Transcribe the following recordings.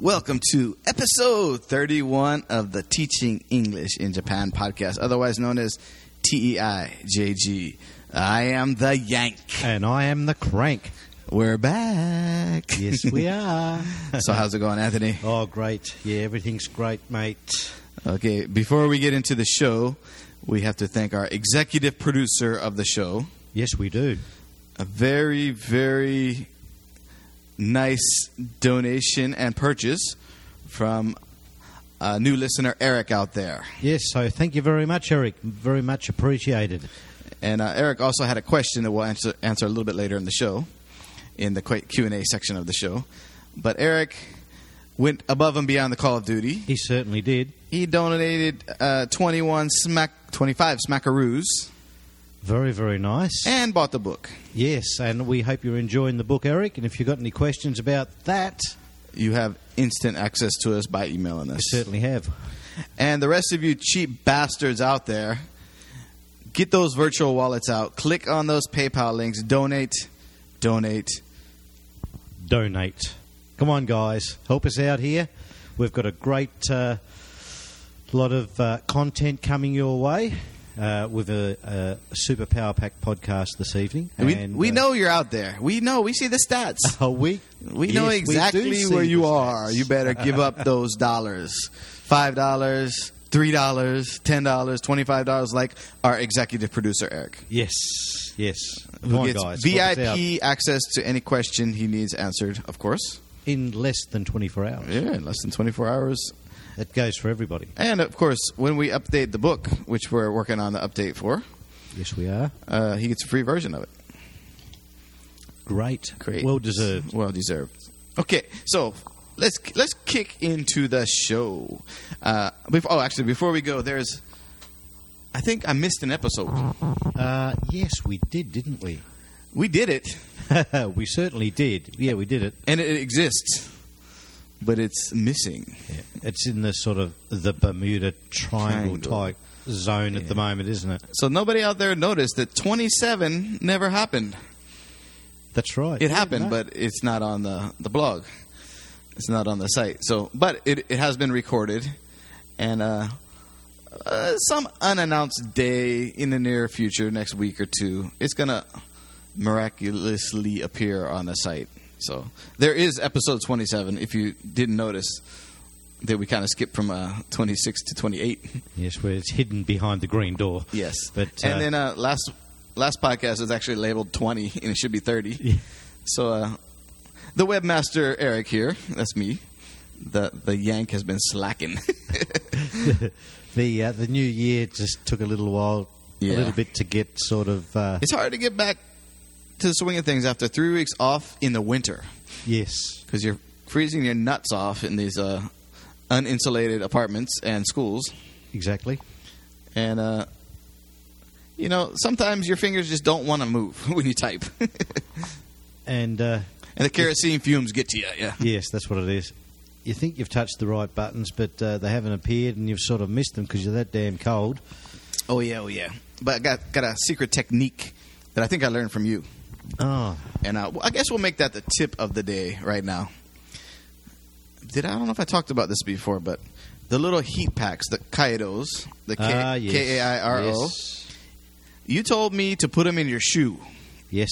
Welcome to episode 31 of the Teaching English in Japan podcast, otherwise known as TEIJG. I am the Yank. And I am the crank. We're back. Yes, we are. so, how's it going, Anthony? oh, great. Yeah, everything's great, mate. Okay, before we get into the show, we have to thank our executive producer of the show. Yes, we do. A very, very nice donation and purchase from a new listener, Eric, out there. Yes, so thank you very much, Eric. Very much appreciated. And uh, Eric also had a question that we'll answer, answer a little bit later in the show, in the Q and A section of the show. But Eric went above and beyond the Call of Duty. He certainly did. He donated uh, 21 smack, 25 smackaroos Very, very nice. and bought the book. yes, and we hope you're enjoying the book, Eric. And if you've got any questions about that, You have instant access to us by emailing you us. certainly have. And the rest of you cheap bastards out there, get those virtual wallets out. Click on those PayPal links. Donate, donate. Donate. Come on, guys. Help us out here. We've got a great uh, lot of uh, content coming your way. Uh, with a, a Super Power Pack podcast this evening. we And, we uh, know you're out there. We know. We see the stats. Oh, we We know Yes, we do exactly see where you are. stats. You better give up those dollars. Five dollars, three dollars, ten dollars, twenty-five dollars, like our executive producer Eric, Yes, yes. Who gets guys. help us out. VIP access to any question he needs answered. Of course, in less than 24 hours. yeah, in less than twenty-four hours. It goes for everybody. And of course, when we update the book, which we're working on the update for, Yes, we are. uh, he gets a free version of it. Great. Great. Well deserved. Well deserved. Okay, so let's let's kick into the show. Uh, before, oh, actually, before we go, there's. I think I missed an episode. Uh, yes, we did, didn't we? We did it, we certainly did. Yeah, we did it. and it exists, but it's missing. Yeah. It's in the sort of the Bermuda Triangle, Triangle. type zone at the moment, isn't it? So nobody out there noticed that 27 never happened. That's right. It Yeah, happened, no. but it's not on the the blog. It's not on the site. So, but it it has been recorded, and uh, uh, some unannounced day in the near future, next week or two, it's gonna miraculously appear on the site. So there is episode twenty seven. If you didn't notice. That we kind of skipped from uh, 26 to 28. Yes, where it's hidden behind the green door. Yes, But, uh, and then uh, last last podcast is actually labeled 20, and it should be 30. Yeah. So uh, the webmaster Eric here, that's me. The the yank has been slacking. The uh, the new year just took a little while, Yeah. a little bit to get sort of. Uh, it's hard to get back to the swing of things after three weeks off in the winter yes. because you're freezing your nuts off in these uh, uninsulated apartments and schools. Exactly. And uh, you know, sometimes your fingers just don't want to move when you type, and And uh, the kerosene fumes get to you. Yeah. Yes, that's what it is. You think you've touched the right buttons, but uh, they haven't appeared, and you've sort of missed them because you're that damn cold. Oh yeah, oh yeah. But I got got a secret technique that I think I learned from you, Oh, and uh, I guess we'll make that the tip of the day right now. Did I, I don't know if I talked about this before, but the little heat packs, the Kairos, the K ah, yes. K A I R O. Yes. You told me to put them in your shoe, yes.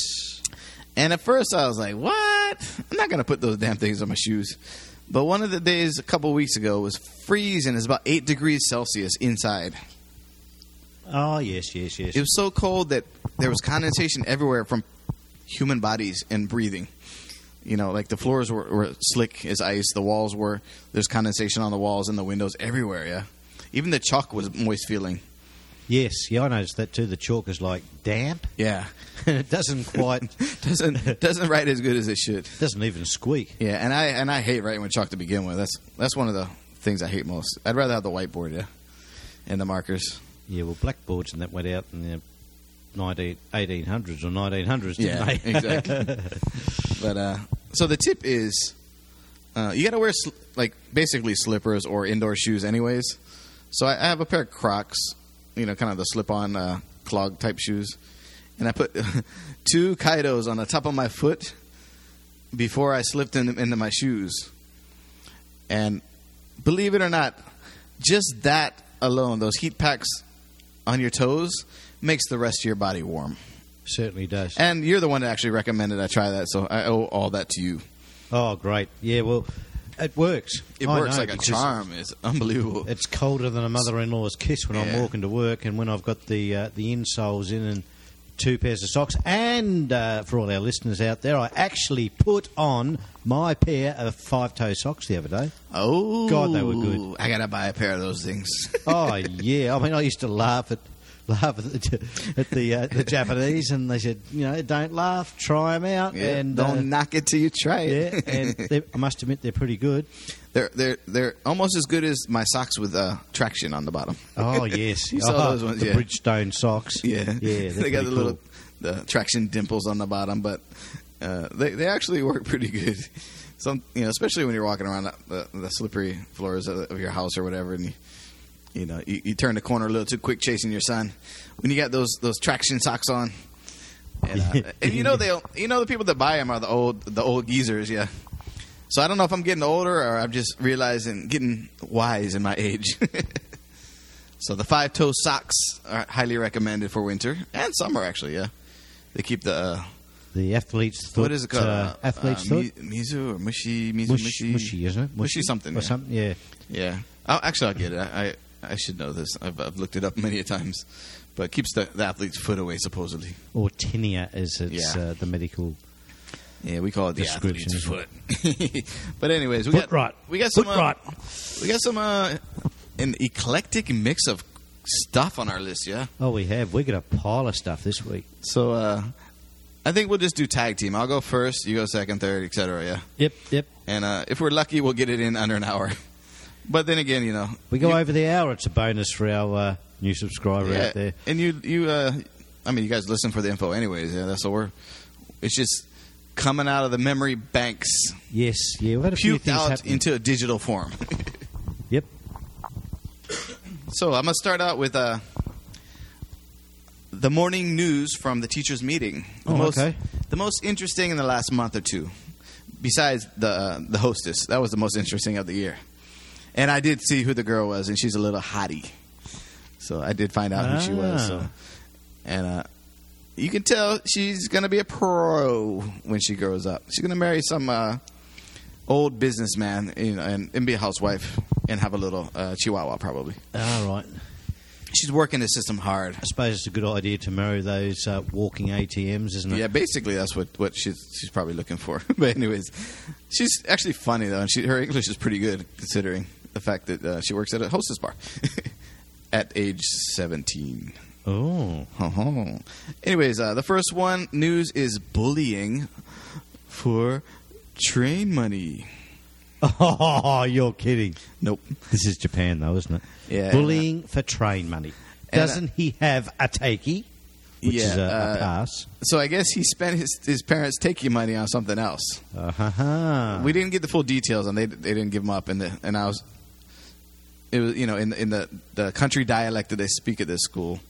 and at first I was like, "What? I'm not gonna put those damn things on my shoes." But one of the days a couple weeks ago was freezing. It's about eight degrees Celsius inside. Oh, yes, yes, yes. It was so cold that there was condensation everywhere from human bodies and breathing. You know, like the floors were, were slick as ice, the walls were. There's condensation on the walls and the windows everywhere. Yeah, even the chalk was moist feeling. yes, yeah, I noticed that too. The chalk is like damp, Yeah, and it doesn't quite, doesn't doesn't write as good as it should. doesn't even squeak. Yeah, and I and I hate writing with chalk to begin with. That's that's one of the things I hate most. I'd rather have the whiteboard, yeah, and the markers. Yeah, well, blackboards and that went out in the 19, 1800s or 1900s, didn't Yeah, they? exactly. But uh, so the tip is, uh, you got to wear sl- like basically slippers or indoor shoes, anyways. So I, I have a pair of Crocs, you know, kind of the slip-on uh, clog type shoes, and I put two Kairos on the top of my foot before I slipped in, into my shoes. And believe it or not, just that alone, those heat packs on your toes, makes the rest of your body warm. Certainly does. And you're the one that actually recommended I try that, so I owe all that to you. Oh, great. Yeah, well, it works. It I works know, like a charm. It's unbelievable. It's colder than a mother-in-law's kiss when I'm walking to work, and when I've got the uh, the insoles in and two pairs of socks. And uh, for all our listeners out there, I actually put on my pair of five-toe socks the other day. Oh, God, they were good. I gotta buy a pair of those things. Oh yeah, I mean, I used to laugh at laugh at the, at the, uh, the Japanese, and they said, you know, don't laugh, try them out, yeah, and don't uh, knock it till you try it. yeah, and they, I must admit they're pretty good. they're they're they're almost as good as my socks with uh, traction on the bottom. Oh yes, You saw oh, those ones, the yeah. Bridgestone socks. Yeah, yeah, they got the little the traction dimples on the bottom, but uh, they they actually work pretty good. Some you know, especially when you're walking around the, the slippery floors of, of your house or whatever, and you you know you, you turn the corner a little too quick chasing your son. When you got those those traction socks on, and, uh, and you know they you know the people that buy them are the old the old geezers, yeah. So I don't know if I'm getting older or I'm just realizing getting wise in my age. So the five toe socks are highly recommended for winter and summer. Actually, yeah, they keep the uh, The athlete's foot. what is it called? Uh, athlete's uh, foot. mi- Mizu or mushi, mizu, Mush, mushi, mushy, isn't it? Mushy something, Or yeah. something. Yeah. Yeah, I'll, actually, I'll get it. I, I I should know this. I've, I've looked it up many a times, but it keeps the, the athlete's foot away supposedly. Or tinea, as it's Yeah. uh, the medical. Yeah, we call it the athlete's foot. but anyways, we Foot got rot. we got some Foot uh, rot. we got some uh, an eclectic mix of stuff on our list. Yeah. Oh, we have. We got a pile of stuff this week. So uh, I think we'll just do tag team. I'll go first, you go second, third, etc. Yeah, Yep, yep. and uh, if we're lucky, we'll get it in under an hour. But then again, you know, We go you, over the hour. It's a bonus for our uh, new subscriber yeah, out there. and you you uh, I mean, you guys listen for the info, anyways. Yeah, that's so we're it's just coming out of the memory banks, Yes, yeah. We've had a few things out happening. into a digital form. Yep. So I'm gonna start out with uh, the morning news from the teachers' meeting. The Oh, most, okay. The most interesting in the last month or two, besides the uh, the hostess. That was the most interesting of the year. And I did see who the girl was, and she's a little hottie. So I did find out who she was. So. Ah. And uh, you can tell she's gonna be a pro when she grows up. She's gonna marry some uh, old businessman, you know, and, and be a housewife and have a little uh, chihuahua probably. All right. She's working the system hard. I suppose it's a good idea to marry those uh, walking ATMs, isn't it? Yeah, basically that's what, what she's she's probably looking for. but anyways, she's actually funny though, and she, her English is pretty good considering the fact that uh, she works at a hostess bar at age seventeen. Oh. Oh. Anyways, uh, the first one news is bullying for train money. Oh, you're kidding. Nope. This is Japan, though, isn't it? Yeah. Bullying for train money. Uh, Doesn't he have a teiki? Which Yeah, is a, a uh, pass. So I guess he spent his his parents' taking money on something else. Uh-huh. We didn't get the full details, and they they didn't give them up. And the, and I was, it was you know in in the the country dialect that they speak at this school,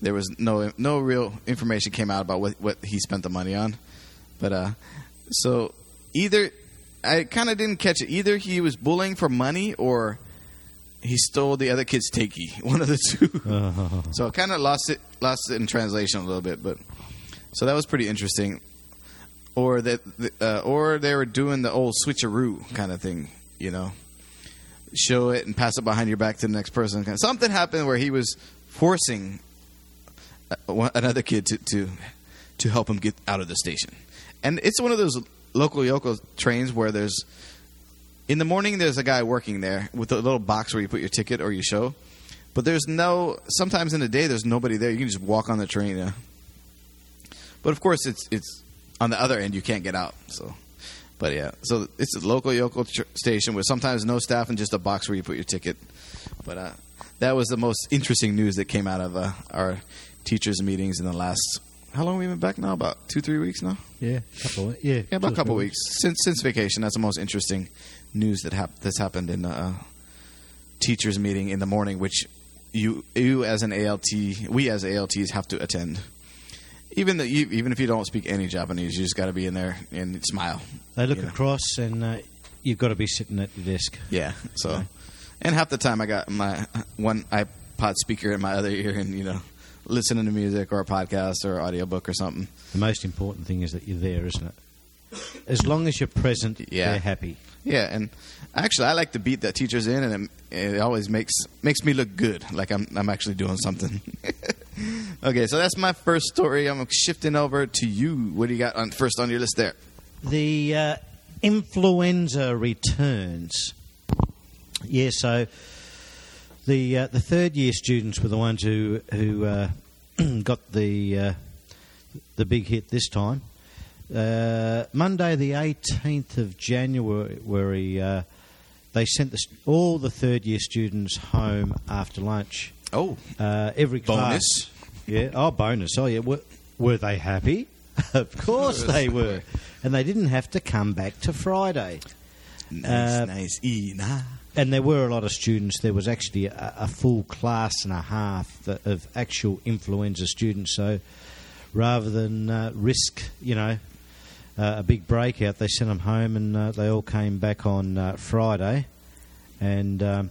there was no no real information came out about what what he spent the money on, but uh, so either I kind of didn't catch it. Either he was bullying for money or he stole the other kid's teiki. One of the two. Oh. So I kind of lost it lost it in translation a little bit, but so that was pretty interesting. Or that, uh, or they were doing the old switcheroo kind of thing, you know, show it and pass it behind your back to the next person. Something happened where he was forcing uh, another kid to, to to help him get out of the station, and it's one of those local Yoko trains where there's in the morning there's a guy working there with a little box where you put your ticket or your show. But there's no. Sometimes in the day, there's nobody there. You can just walk on the train. Yeah. But of course, it's it's on the other end. You can't get out. So, but yeah. So it's a local Yoko tr- station with sometimes no staff and just a box where you put your ticket. But uh, that was the most interesting news that came out of uh, our teachers' meetings in the last. How long have we been back now? About two, three weeks now. Yeah, couple of, yeah, Yeah, about a couple three weeks since since vacation. That's the most interesting news that hap- that's happened in a teachers meeting in the morning, which you you as an ALT, we as ALTs have to attend. Even though you, even if you don't speak any Japanese, you just got to be in there and smile. They look you know. across and uh, you've got to be sitting at your desk. Yeah. So, and half the time I got my one iPod speaker in my other ear, and you know, listening to music or a podcast or audiobook or something. The most important thing is that you're there, isn't it? As long as you're present, Yeah. they're happy. Yeah, and actually, I like the beat that teacher's in, and it, it always makes makes me look good, like I'm I'm actually doing something. okay, so that's my first story. I'm shifting over to you. What do you got on first on your list there? The uh, influenza returns. Yeah, so the uh, the third year students were the ones who who uh, got the uh, the big hit this time. Uh, Monday, the eighteenth of January, uh, they sent the, all the third year students home after lunch. Oh, Uh, every class, bonus. yeah. Oh, bonus. Oh, yeah. Were, were they happy? of course they were, and they didn't have to come back to Friday. Nice, Uh, nice. E, nah. And there were a lot of students. There was actually a, a full class and a half that- of actual influenza students. So rather than uh, risk, you know, uh, a big breakout, they sent them home, and uh, they all came back on uh, Friday, and um,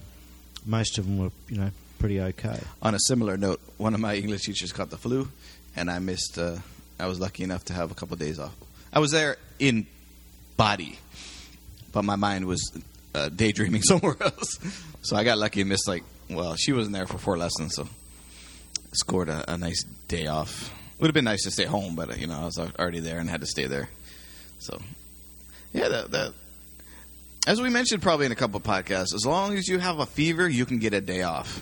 most of them were, you know, pretty okay. On a similar note, one of my English teachers caught the flu, and I missed. Uh, I was lucky enough to have a couple of days off. I was there in body, but my mind was uh, daydreaming somewhere else. So I got lucky and missed like. Well, she wasn't there for four lessons, so scored a, a nice day off. Would have been nice to stay home, but uh, you know I was already there and had to stay there. So, yeah, that, that as we mentioned probably in a couple podcasts, as long as you have a fever, you can get a day off.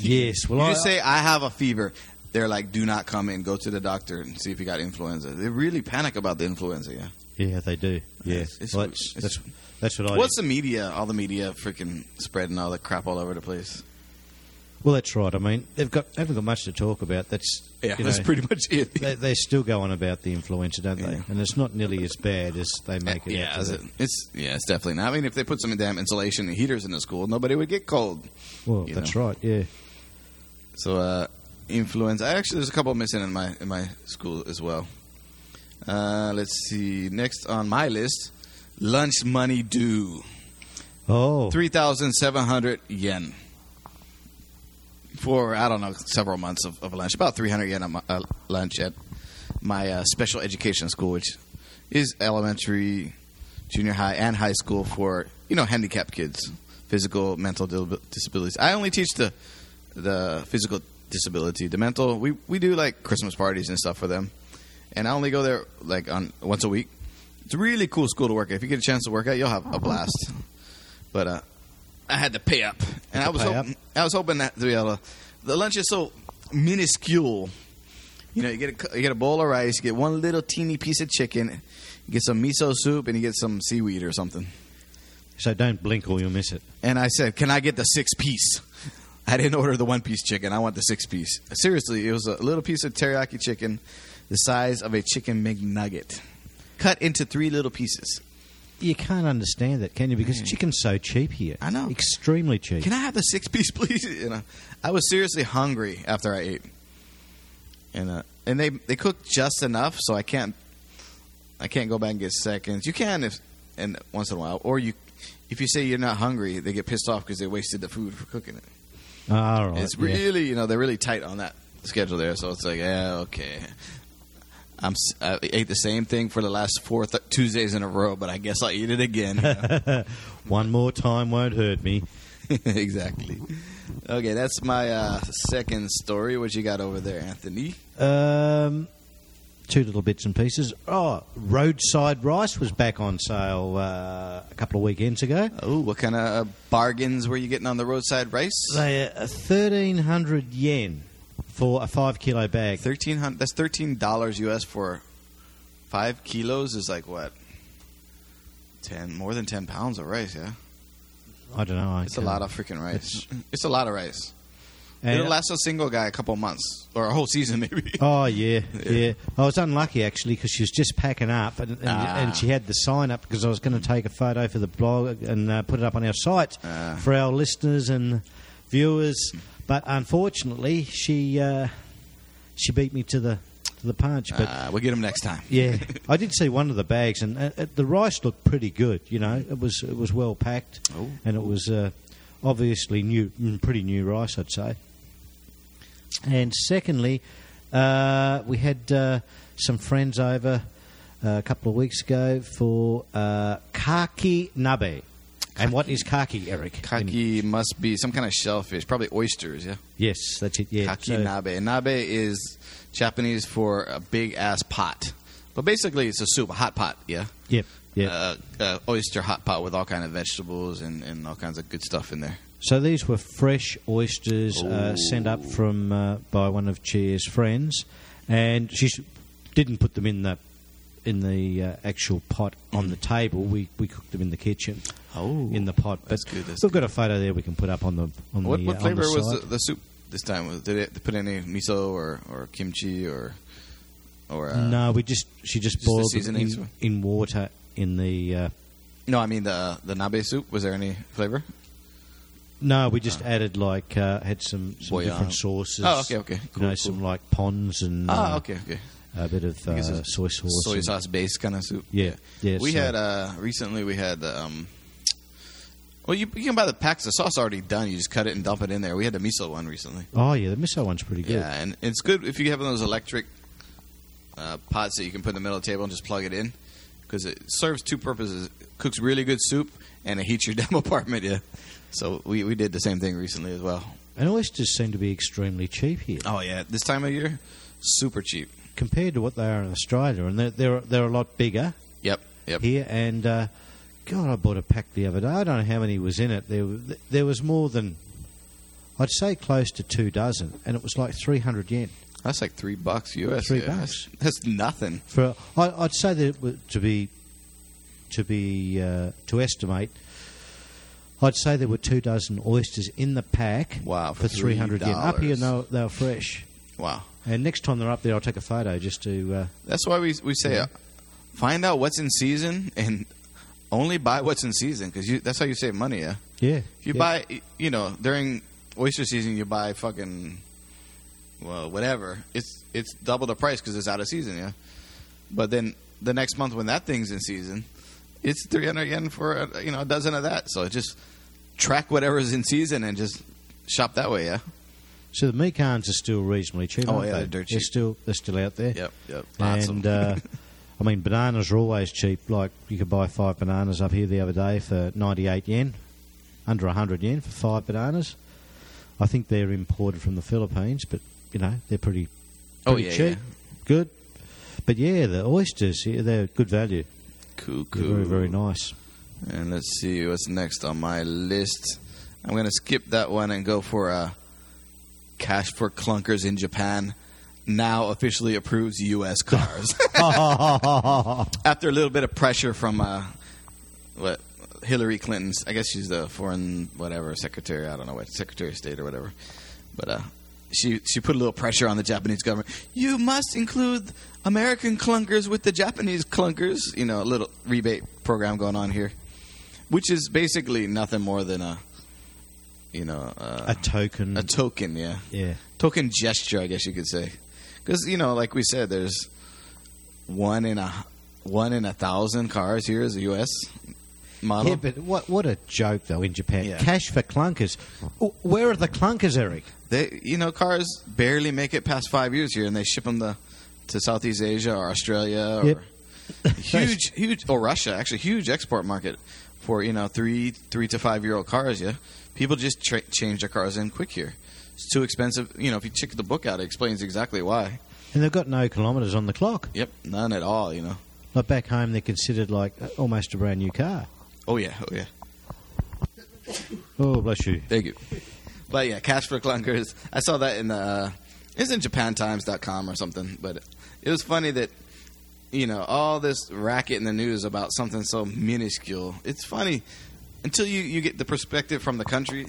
Yes, well, you I, say I have a fever. They're like, do not come in. Go to the doctor and see if you got influenza. They really panic about the influenza. Yeah. yeah, they do. Yeah, It's- it's- well, that's, it's- that's that's what I. What's the media? All the media freaking spreading all the crap all over the place. Well, that's right. I mean, they've got haven't got much to talk about. That's Yeah, you that's know, pretty much it. They, they still go on about the influenza, don't they? Yeah. And it's not nearly as bad as they make it. yeah, it? it's yeah, it's definitely not. I mean, if they put some damn insulation and heaters in the school, nobody would get cold. Well, that's know. right. Yeah. So uh, influenza. Actually, there's a couple missing in my in my school as well. Uh, let's see. Next on my list, lunch money due. Oh. Oh, Three thousand seven hundred yen for I don't know several months of, of lunch. About three hundred yen a uh, lunch at my uh, special education school, which is elementary, junior high, and high school for you know handicapped kids, physical, mental disabilities. I only teach the the physical disability. The mental, we we do like Christmas parties and stuff for them, and I only go there like on once a week. It's a really cool school to work at. If you get a chance to work at, you'll have a blast. But uh, I had to pay up, and I was hoping, I was hoping that to be able to. The lunch is so minuscule. You know, you get a you get a bowl of rice, you get one little teeny piece of chicken, you get some miso soup, and you get some seaweed or something. so don't blink or you'll miss it. And I said, "Can I get the six piece?" I didn't order the one piece chicken. I want the six piece. Seriously, it was a little piece of teriyaki chicken, the size of a chicken McNugget, cut into three little pieces. You can't understand that, can you? Because Yeah. chicken's so cheap here. I know. extremely cheap. Can I have the six piece, please? You know, I was seriously hungry after I ate, and uh, and they they cook just enough, so I can't I can't go back and get seconds. You can if and once in a while, or you if you say you're not hungry, they get pissed off because they wasted the food for cooking it. Ah, all right. it's yeah. really you know they're really tight on that schedule there, so it's like yeah okay. I'm, I ate the same thing for the last four th- Tuesdays in a row, but I guess I'll eat it again. you know? One more time won't hurt me. exactly. Okay, that's my uh, second story. What you got over there, Anthony? Um, two little bits and pieces. Oh, roadside rice was back on sale uh, a couple of weekends ago. Oh, what kind of uh, bargains were you getting on the roadside rice? They are thirteen hundred yen for a five kilo bag. Thirteen hundred. That's thirteen dollars US for five kilos. Is like what? Ten more than ten pounds of rice. Yeah, I don't know. I it's a lot of freaking rice. It's a lot of rice. And- It'll last a single guy a couple months or a whole season maybe. Oh yeah, yeah. I was unlucky actually because she was just packing up, and, and, Ah. and she had the sign up because I was going to take a photo for the blog and uh, put it up on our site Ah. for our listeners and viewers. But unfortunately, she uh, she beat me to the to the punch. But uh, we'll get them next time. yeah, I did see one of the bags, and uh, uh, the rice looked pretty good. You know, it was it was well packed, Oh. and it was uh, obviously new, mm, pretty new rice, I'd say. And secondly, uh, we had uh, some friends over uh, a couple of weeks ago for uh, kaki nabe. And what is kaki, Eric? Kaki must be some kind of shellfish, probably oysters. Yeah. Yes, that's it. Yeah, Kaki So- nabe. Nabe is Japanese for a big ass pot, but basically it's a soup, a hot pot. Yeah. Yep, yep. Uh, uh, oyster hot pot with all kind of vegetables and, and all kinds of good stuff in there. So these were fresh oysters uh, sent up from uh, by one of Chia's friends, and she didn't put them in the in the uh, actual pot on the table. We we cooked them in the kitchen Oh, in the pot. But That's good, that's we've got a photo there we can put up on the on What, the what uh, flavor the was the, the soup this time? Was- Did it put any miso or, or kimchi or or uh, no, we just she just, just boiled seasonings? in, in water in the. Uh, No, I mean the the nabe soup. Was there any flavor? no, we just added like uh, had some, some different sauces. Oh, okay, okay. you Cool, know, cool. some like ponzu and Ah, uh, okay, okay. A bit of uh, soy sauce. Soy sauce based kind of soup. Yeah, yeah. we so- had uh, recently. We had um. Well, you, you can buy the packs of sauce already done. You just cut it and dump it in there. We had the miso one recently. Oh yeah, the miso one's pretty good. Yeah, and it's good if you have one of those electric uh, pots that you can put in the middle of the table and just plug it in because it serves two purposes: it cooks really good soup and it heats your damn apartment. Yeah. So we we did the same thing recently as well. And oysters seem to be extremely cheap here Oh yeah, this time of year, super cheap. Compared to what they are in Australia, and they're they're, they're a lot bigger Yep, yep. here. And uh, God, I bought a pack the other day. I don't know how many was in it. There there was more than I'd say close to two dozen, and it was like three hundred yen That's like three bucks US. Three yeah. bucks. That's, that's nothing. for. I, I'd say that it would- to be to be uh, to estimate. I'd say there were two dozen oysters in the pack Wow, for three hundred yen. Up here, $3. they were, they were fresh. Wow. And next time they're up there, I'll take a photo just to. Uh, That's why we we say Yeah. uh, find out what's in season and only buy what's in season because that's how you save money. Yeah. yeah. If you yeah. buy, you know, during oyster season, you buy fucking, well, whatever. It's it's double the price because it's out of season, yeah. But then the next month when that thing's in season, it's three hundred yen for a, you know a dozen of that. So just track whatever's in season and just shop that way, yeah. So the mikans are still reasonably cheap. Oh, yeah, they? they're dirt They're cheap. still they're still out there. Yep, yep. Lots And uh, I mean, bananas are always cheap. Like you could buy five bananas up here the other day for ninety eight yen, under hundred yen for five bananas. I think they're imported from the Philippines, but you know they're pretty, Oh, pretty yeah, cheap, good. But yeah, the oysters yeah, they're good value. cool, They're cool. very very nice. And let's see what's next on my list. I'm going to skip that one and go for uh, Cash for Clunkers in Japan. Now officially approves U.S. cars. After a little bit of pressure from uh, what Hillary Clinton's, I guess she's the foreign whatever secretary. I don't know what secretary of state or whatever. But uh, she she put a little pressure on the Japanese government. You must include American clunkers with the Japanese clunkers. You know, a little rebate program going on here, which is basically nothing more than a, you know, uh, a token. a token. Yeah, yeah. token gesture, I guess you could say. Because you know, like we said, there's one in a one in a thousand cars here is a U.S. model. Yeah, but what what a joke though in Japan. Yeah. Cash for clunkers. Where are the clunkers, Eric? They, you know, cars barely make it past five years here, and they ship them to, to Southeast Asia or Australia or Yep. huge, huge, or Russia. Actually, huge export market for you know three three to five year old cars. Yeah, people just tra- change their cars in quick here. It's too expensive. You know, if you check the book out, it explains exactly why. And they've got no kilometres on the clock. Yep, none at all. You know. Like back home, they're considered like uh, almost a brand new car. Oh yeah, oh yeah. Oh, bless you. Thank you. But yeah, cash for clunkers. I saw that in the. Uh, it's in JapanTimes.com or something. But it was funny that you know all this racket in the news about something so minuscule. It's funny until you you get the perspective from the country.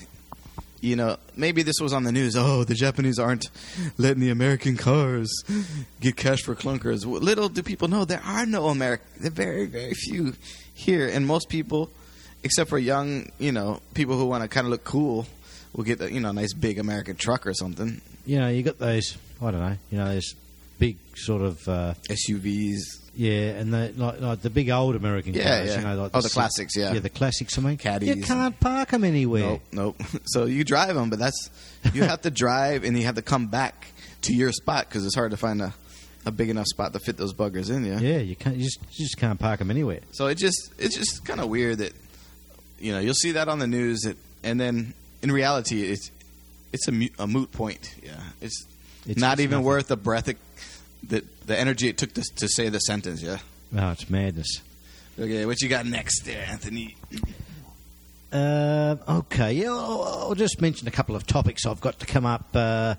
You know, maybe this was on the news. Oh, the Japanese aren't letting the American cars get cash for clunkers. Little do people know there are no American. There are very, very few here, and most people, except for young, you know, people who want to kind of look cool, will get a, you know a nice big American truck or something. You know, you got those. I don't know. You know, those big sort of uh, SUVs. Yeah, and the like, like the big old American Yeah, cars. yeah. You know, like Oh, the si- classics, yeah. yeah, the classics. I mean, Caddies you can't park them anywhere. Nope, nope. So you drive them, but that's you have to drive and you have to come back to your spot because it's hard to find a, a big enough spot to fit those buggers in. Yeah. Yeah, you can't. You just, you just can't park them anywhere. So it just it's just kind of weird that you know you'll see that on the news that, and then in reality it's it's a, a moot point. Yeah, it's, It's not even nothing. worth a breath it, the the energy it took to, to say the sentence. Yeah. Oh, it's madness. Okay, what you got next there, Anthony? Uh, okay, yeah, I'll, I'll just mention a couple of topics I've got to come up. Uh,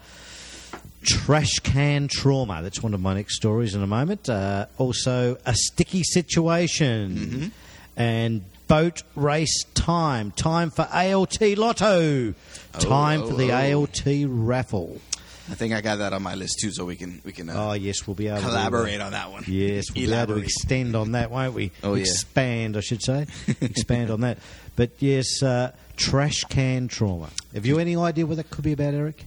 trash can trauma. That's one of my next stories in a moment. Uh, also, a sticky situation. And boat race time. Time for ALT Lotto. Time oh, for the oh. ALT raffle. I think I got that on my list too, so we can we can uh, Oh, yes, we'll be able collaborate to. uh, on that one. Yes, we'll be able to extend on that, won't we? Oh, yeah. Expand, I should say. Expand on that. But yes, uh, trash can trauma. Have you any idea what that could be about, Eric?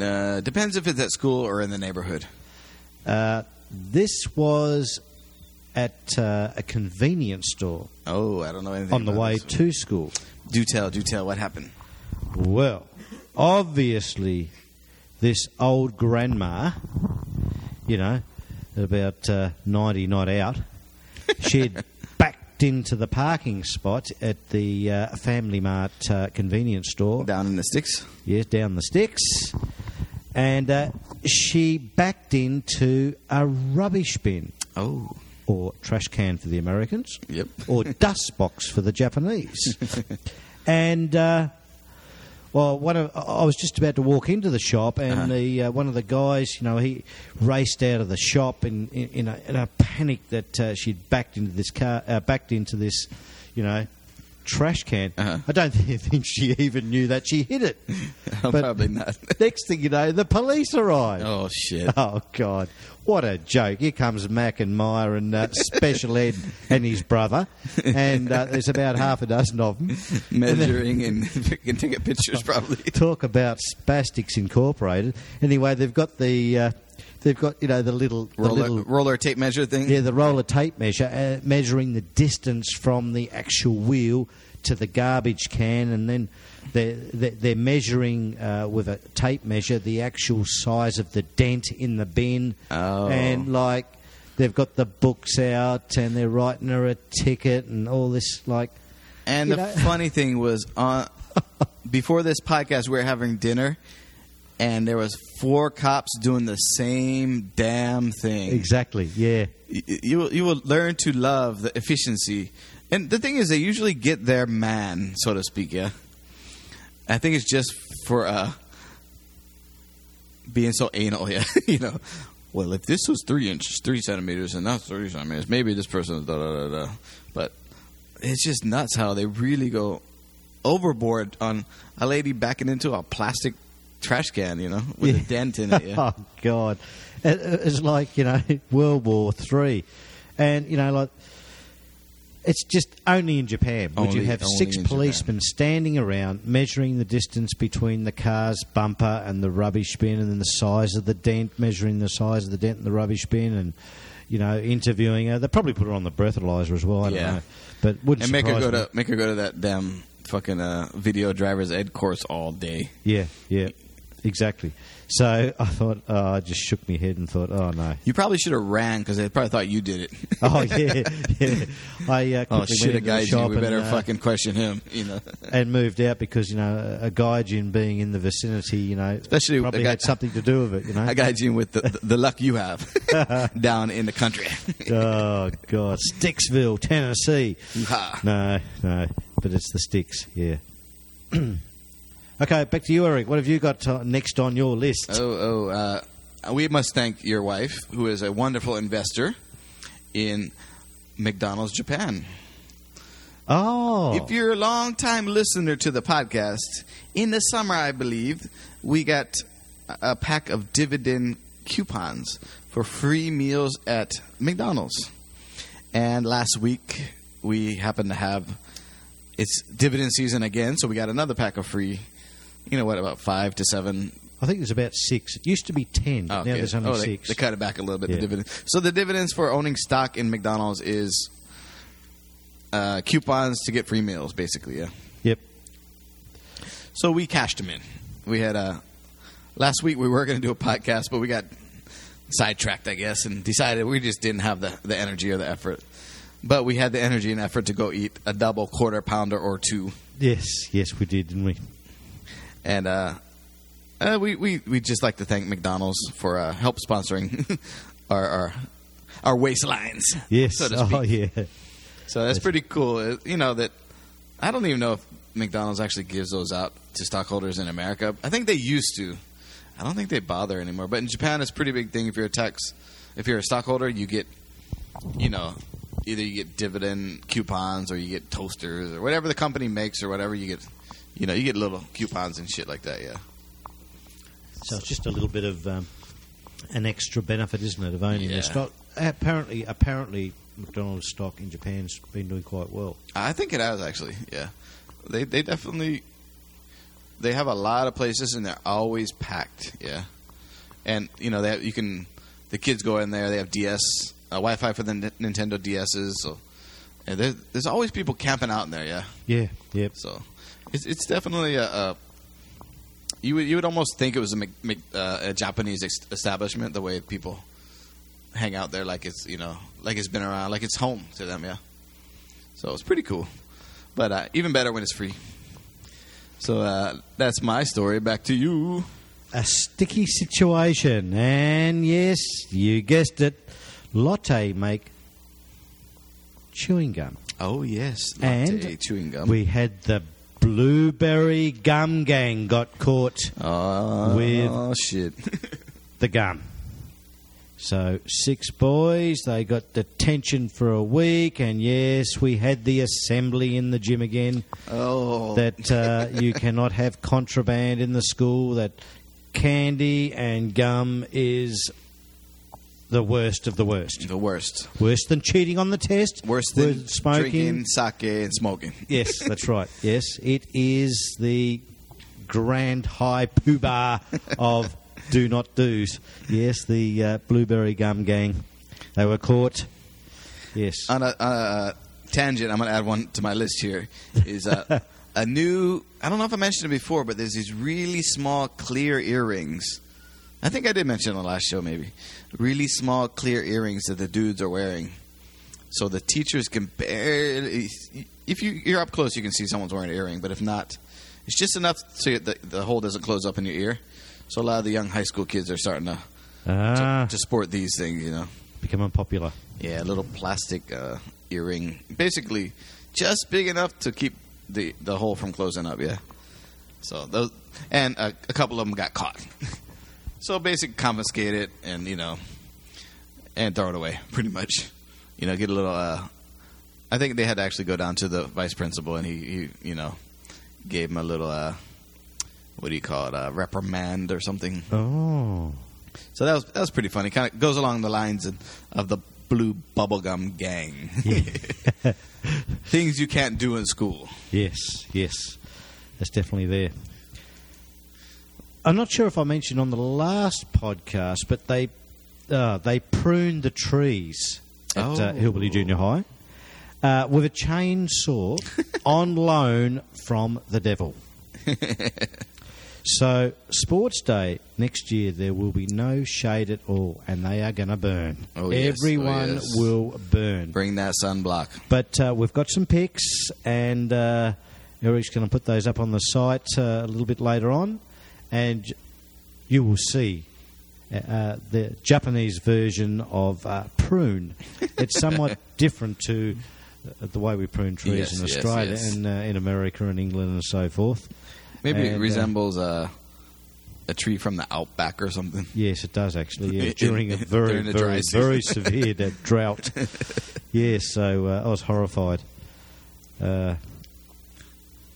Uh, depends if it's at school or in the neighborhood. Uh, this was at uh, a convenience store Oh, I don't know anything on the way to school. Do tell, do tell. What happened? Well, obviously, this old grandma, you know, about uh, 90 not out, she'd backed into the parking spot at the uh, Family Mart uh, convenience store. Down in the sticks. Yes, down the sticks. And uh, she backed into a rubbish bin, Oh, or trash can for the Americans, yep. or dust box for the Japanese. and uh, well, one of I was just about to walk into the shop, and Uh-huh. the uh, one of the guys, you know, he raced out of the shop in in, in, a, in a panic that uh, she'd backed into this car, uh, backed into this, you know. Trash can. Uh-huh. I don't think she even knew that she hit it. But- Probably not. Next thing you know, the police arrive. oh shit. Oh God! What a joke! Here comes Mac and Meyer and uh, Special Ed and his brother, and uh, there's about half a dozen of them. Measuring and freaking taking pictures, probably. Talk about Spastics Incorporated. Anyway, they've got the uh, they've got you know the little the Roller, little roller tape measure thing. yeah the roller tape measure uh, measuring the distance from the actual wheel to the garbage can, and then they're they're, they're measuring uh, with a tape measure the actual size of the dent in the bin, Oh. and like they've got the books out and they're writing her a ticket and all this like And the know- funny thing was, on before this podcast, we were having dinner, and there was four cops doing the same damn thing. exactly yeah Y- You you will learn to love the efficiency. And the thing is, they usually get their man, so to speak. Yeah, I think it's just for uh, being so anal. Yeah, you know. Well, if this was three inches, three centimeters, and not three centimeters, maybe this person da da da da. But it's just nuts how they really go overboard on a lady backing into a plastic trash can, you know, with Yeah. a dent in it. Yeah. oh God, it, it's like you know World War Three, and you know like it's just only in Japan would you have six policemen standing around measuring the distance between the car's bumper and the rubbish bin, and then the size of the dent, measuring the size of the dent in the rubbish bin, and you know interviewing her. They probably put her on the breathalyzer as well. I don't Yeah. know, but wouldn't and make her go me. to make her go to that damn fucking uh, video driver's ed course all day. yeah, yeah, exactly. So I thought, oh, I just shook my head and thought, oh no. You probably should have ran because they probably thought you did it. Oh yeah, yeah. I uh, oh shit, a guy, shop we better and, uh, fucking question him. You know, and moved out because you know a gaijin being in the vicinity, you know, Especially probably a guy- had something to do with it. You know. Got you with the, the, the luck you have down in the country. oh God, Sticksville, Tennessee. No, no, but it's the sticks. Yeah. okay, back to you, Eric. What have you got uh, next on your list? Oh, oh, uh, we must thank your wife, who is a wonderful investor in McDonald's Japan. Oh, If you're a long time listener to the podcast, in the summer, I believe, we got a a pack of dividend coupons for free meals at McDonald's. And last week, we happened to have it's dividend season again, so we got another pack of free, you know what, about five to seven I think there's about six. It used to be ten. Oh, Now there's only oh, they, six. They cut it back a little bit. Yeah. The dividend. So the dividends for owning stock in McDonald's is uh, coupons to get free meals, basically. Yeah. Yep. So we cashed them in. We had a last week we were going to do a podcast, but we got sidetracked, I guess, and decided we just didn't have the the energy or the effort. But we had the energy and effort to go eat a double quarter pounder or two, Yes. Yes, we did, didn't we? And uh, uh, we we we just like to thank McDonald's for uh, help sponsoring our, our our waistlines. Yes. so to speak. oh, yeah. So that's pretty cool. Uh, You know that I don't even know if McDonald's actually gives those out to stockholders in America. I think they used to. I don't think they bother anymore. But in Japan, it's a pretty big thing. If you're a tax, if you're a stockholder, you get, you know, either you get dividend coupons or you get toasters or whatever the company makes or whatever you get. You know, you get little coupons and shit like that. Yeah. So it's just a little bit of um, an extra benefit, isn't it, of owning Yeah. the stock? Apparently, apparently, McDonald's stock in Japan's been doing quite well. I think it has actually. Yeah, they they definitely they have a lot of places and they're always packed. Yeah, and you know they you can the kids go in there. They have DS uh, Wi-Fi for the N- Nintendo DSs. So and there, there's always people camping out in there. Yeah, Yeah. Yep. so it's it's definitely a. a you would you would almost think it was a, Mc, Mc, uh, a Japanese ex- establishment the way people hang out there like it's you know like it's been around like it's home to them yeah. So it's pretty cool. But uh, even better when it's free. So uh, that's my story. Back to you. A sticky situation, and yes, you guessed it. Lotte make chewing gum. oh yes. And Lotte chewing gum. We had the blueberry gum gang got caught oh with- shit the gum. So six boys, they got detention for a week, and yes, we had the assembly in the gym again. oh That uh, you cannot have contraband in the school. That candy and gum is the worst of the worst. the worst Worse than cheating on the test. worse than smoking. drinking sake and smoking Yes, that's right. Yes, it is the grand high poobah of do not do's. Yes, the uh, blueberry gum gang. They were caught. Yes. on a, on a tangent, I'm going to add one to my list here. Is uh, a new? I don't know if I mentioned it before, but there's these really small clear earrings. I think I did mention on the last show, maybe. Really small clear earrings that the dudes are wearing, so the teachers can barely. If you you're up close, you can see someone's wearing an earring, but if not, it's just enough so the the hole doesn't close up in your ear. So a lot of the young high school kids are starting to ah, to sport these things, you know. becoming popular. Yeah, a little plastic uh, earring, basically just big enough to keep the the hole from closing up. Yeah. So those and a, a couple of them got caught. so basically confiscate it and you know and throw it away, pretty much. You know, get a little. Uh, I think they had to actually go down to the vice principal and he, he you know gave him a little. Uh, what do you call it? A reprimand or something. Oh, So that was that was pretty funny. Kind of goes along the lines of, of the blue bubblegum gang. Things you can't do in school. yes, yes. That's definitely there. I'm not sure if I mentioned on the last podcast, but they uh, they pruned the trees at uh, Oh. Hillbilly Junior High uh, with a chainsaw on loan from the devil. so, Sports Day next year, there will be no shade at all, and they are going to burn. Oh, yes. Oh, Everyone yes. will burn. Bring that sunblock. But uh, we've got some pics, and uh, Eric's going to put those up on the site uh, a little bit later on, and you will see uh, the Japanese version of uh, prune. It's somewhat different to uh, the way we prune trees Yes, in Australia yes. and uh, in America and England and so forth. Maybe And, it uh, resembles a a tree from the outback or something. Yes, it does actually. Yeah, during a very, during very, very severe uh, drought. yes, so uh, I was horrified. Uh,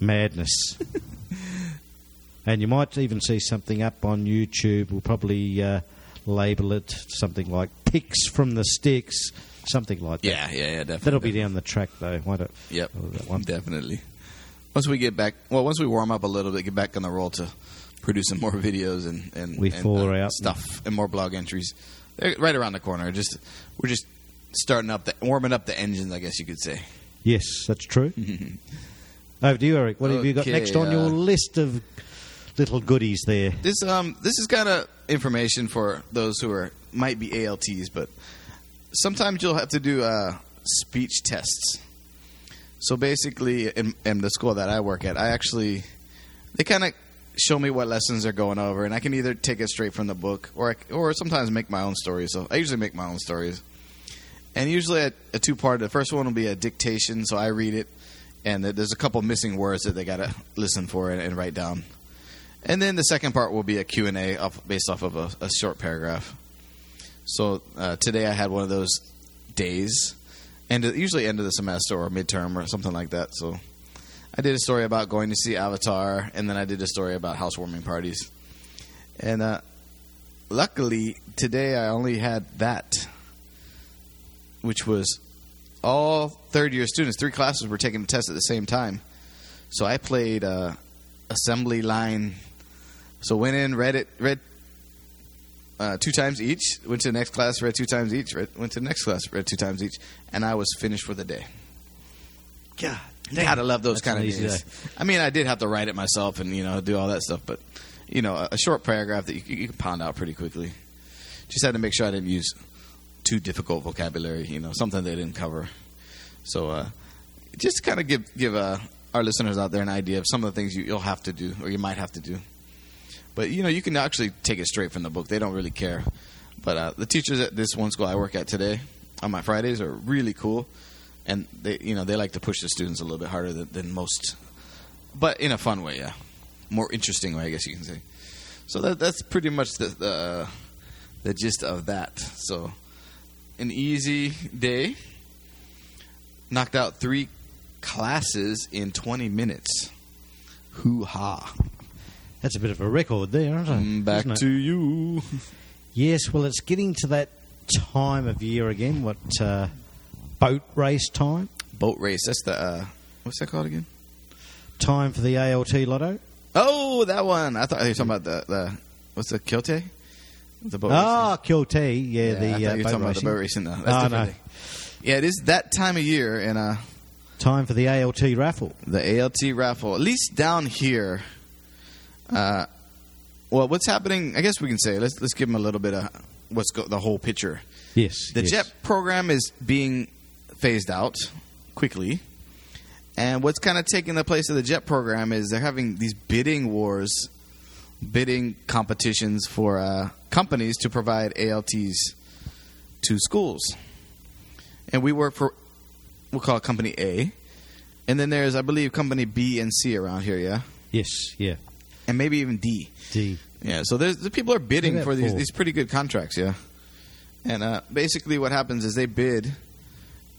madness. And you might even see something up on YouTube. We'll probably uh, label it something like Picks from the Sticks," something like that. Yeah, yeah, yeah, definitely. That'll be down the track though, won't it? Yep, Oh, that one. definitely. Once we get back, well, once we warm up a little bit, get back on the roll to producing more videos and and, We and, uh, out. stuff and more blog entries. They're right around the corner. Just we're just starting up the warming up the engines, I guess you could say. Yes, that's true. Over to you, Eric. What have you got next on your uh, list of little goodies there? This um this is kind of information for those who are might be ALTs, but sometimes you'll have to do uh, speech tests. So basically, in, in the school that I work at, I actually they kind of show me what lessons they're going over, and I can either take it straight from the book, or I, or sometimes make my own stories. So I usually make my own stories, and usually a, a two part. The first one will be a dictation, so I read it, and there's a couple missing words that they got to listen for and, and write down. And then the second part will be a Q&A off, based off of a, a short paragraph. So uh, today I had one of those days, and usually end of the semester or midterm or something like that. So I did a story about going to see Avatar, and then I did a story about housewarming parties. And uh, luckily today I only had that, which was all third year students. Three classes were taking the test at the same time. So I played uh, assembly line. So went in, read it, read uh, two times each. Went to the next class, read two times each. Read, went to the next class, read two times each, and I was finished for the day. God, Gotta love those That's kind of easy days. day. I mean, I did have to write it myself and you know do all that stuff, but you know, a, a short paragraph that you, you can pound out pretty quickly. Just had to make sure I didn't use too difficult vocabulary. You know, something they didn't cover. So, uh, just kind of give give uh, our listeners out there an idea of some of the things you, you'll have to do or you might have to do. But you know, you can actually take it straight from the book. They don't really care. But uh, the teachers at this one school I work at today on my Fridays are really cool, and they you know they like to push the students a little bit harder than, than most, but in a fun way, yeah, more interesting way, I guess you can say. So that that's pretty much the the, the gist of that. So an easy day. Knocked out three classes in 20 minutes. Hoo ha. That's a bit of a record there, isn't it? Mm, Back Isn't it? to you. Yes, well, it's getting to that time of year again. What uh, boat race time? Boat race. That's the, uh, what's that called again? Time for the ALT Lotto. Oh, that one. I thought you were talking about the, the what's the Kyotei? The boat Ah, Kyotei, yeah, racing. the I thought uh, you were boat talking about the boat racing. though. That's Ah, different no. thing. Yeah, it is that time of year, and uh, Time for the ALT raffle. the ALT raffle, at least down here. Uh, well, what's happening? I guess we can say let's let's give them a little bit of what's go- the whole picture. Yes, The yes. JET program is being phased out quickly. And what's kind of taking the place of the JET program is they're having these bidding wars, bidding competitions for uh, companies to provide ALTs to schools. And we work for, we'll call it Company A. And then there's, I believe, Company B and C around here, yeah? Yes, yeah. And maybe even D. D. Yeah, so there's the people are bidding for these these pretty good contracts, yeah. And uh, basically, what happens is they bid,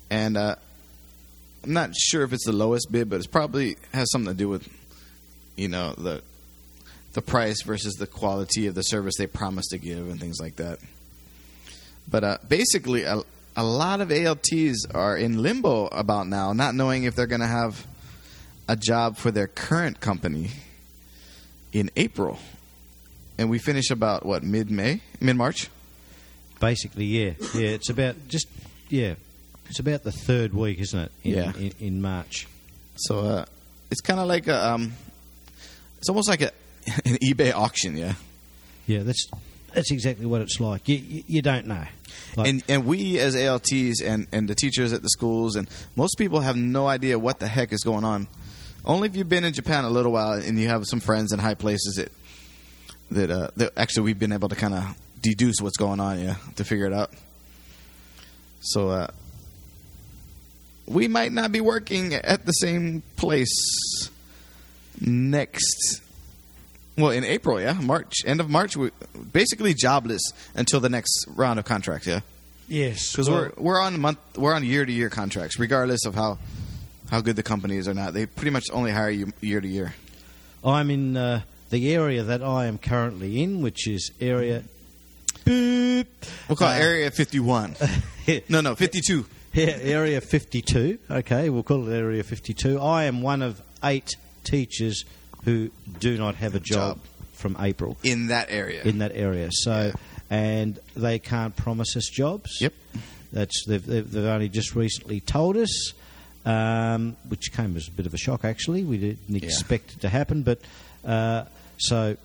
and uh, I'm not sure if it's the lowest bid, but it probably has something to do with, you know, the the price versus the quality of the service they promise to give and things like that. But uh, basically, a, a lot of ALTs are in limbo about now, not knowing if they're going to have a job for their current company in April and we finish about what mid May, mid March. Basically, yeah, yeah. It's about just yeah. It's about the third week, isn't it? In, Yeah. In, in March. So uh, it's kind of like a, um, it's almost like a, an eBay auction, yeah. Yeah, that's that's exactly what it's like. You you, you don't know. Like, and and we as ALTs and and the teachers at the schools and most people have no idea what the heck is going on. Only if you've been in Japan a little while and you have some friends in high places that that uh, that actually we've been able to kind of deduce what's going on, yeah, to figure it out. So uh, we might not be working at the same place next. Well, in April, yeah, March, end of March, we basically jobless until the next round of contracts, yeah, yes, because well, we're we're on month we're on year to year contracts, regardless of how how good the company is or not. They pretty much only hire you year to year. I'm in uh, the area that I am currently in, which is area. Boop. We'll call Uh, it Area Fifty One. no, no, Fifty Two. Yeah, area 52. Okay, we'll call it area 52. I am one of eight teachers who do not have a job, Job. from April in that area. in that area. So, and they can't promise us jobs. Yep. That's they've, they've only just recently told us, um, which came as a bit of a shock. Actually, we didn't expect it to happen, but uh, so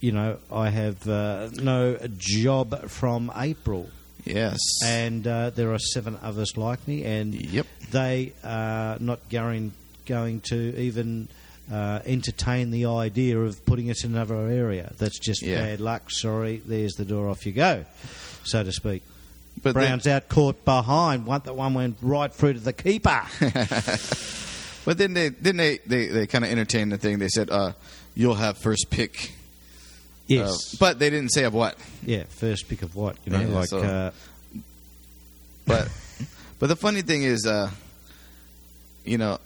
you know, I have uh, no job from April, yes. and uh, there are seven others like me, and Yep. they are not going going to even. Uh, entertain the idea of putting us in another area. That's just Yeah. bad luck. Sorry, there's the door. Off you go, so to speak. But then- Brown's out caught behind. One that one went right through to the keeper. But then they then they they, they kind of entertained the thing. They said, uh, "You'll have first pick." yes, Uh, but they didn't say of what. yeah. First pick of what you know, Yeah, like so- uh, But but the funny thing is, uh, you know,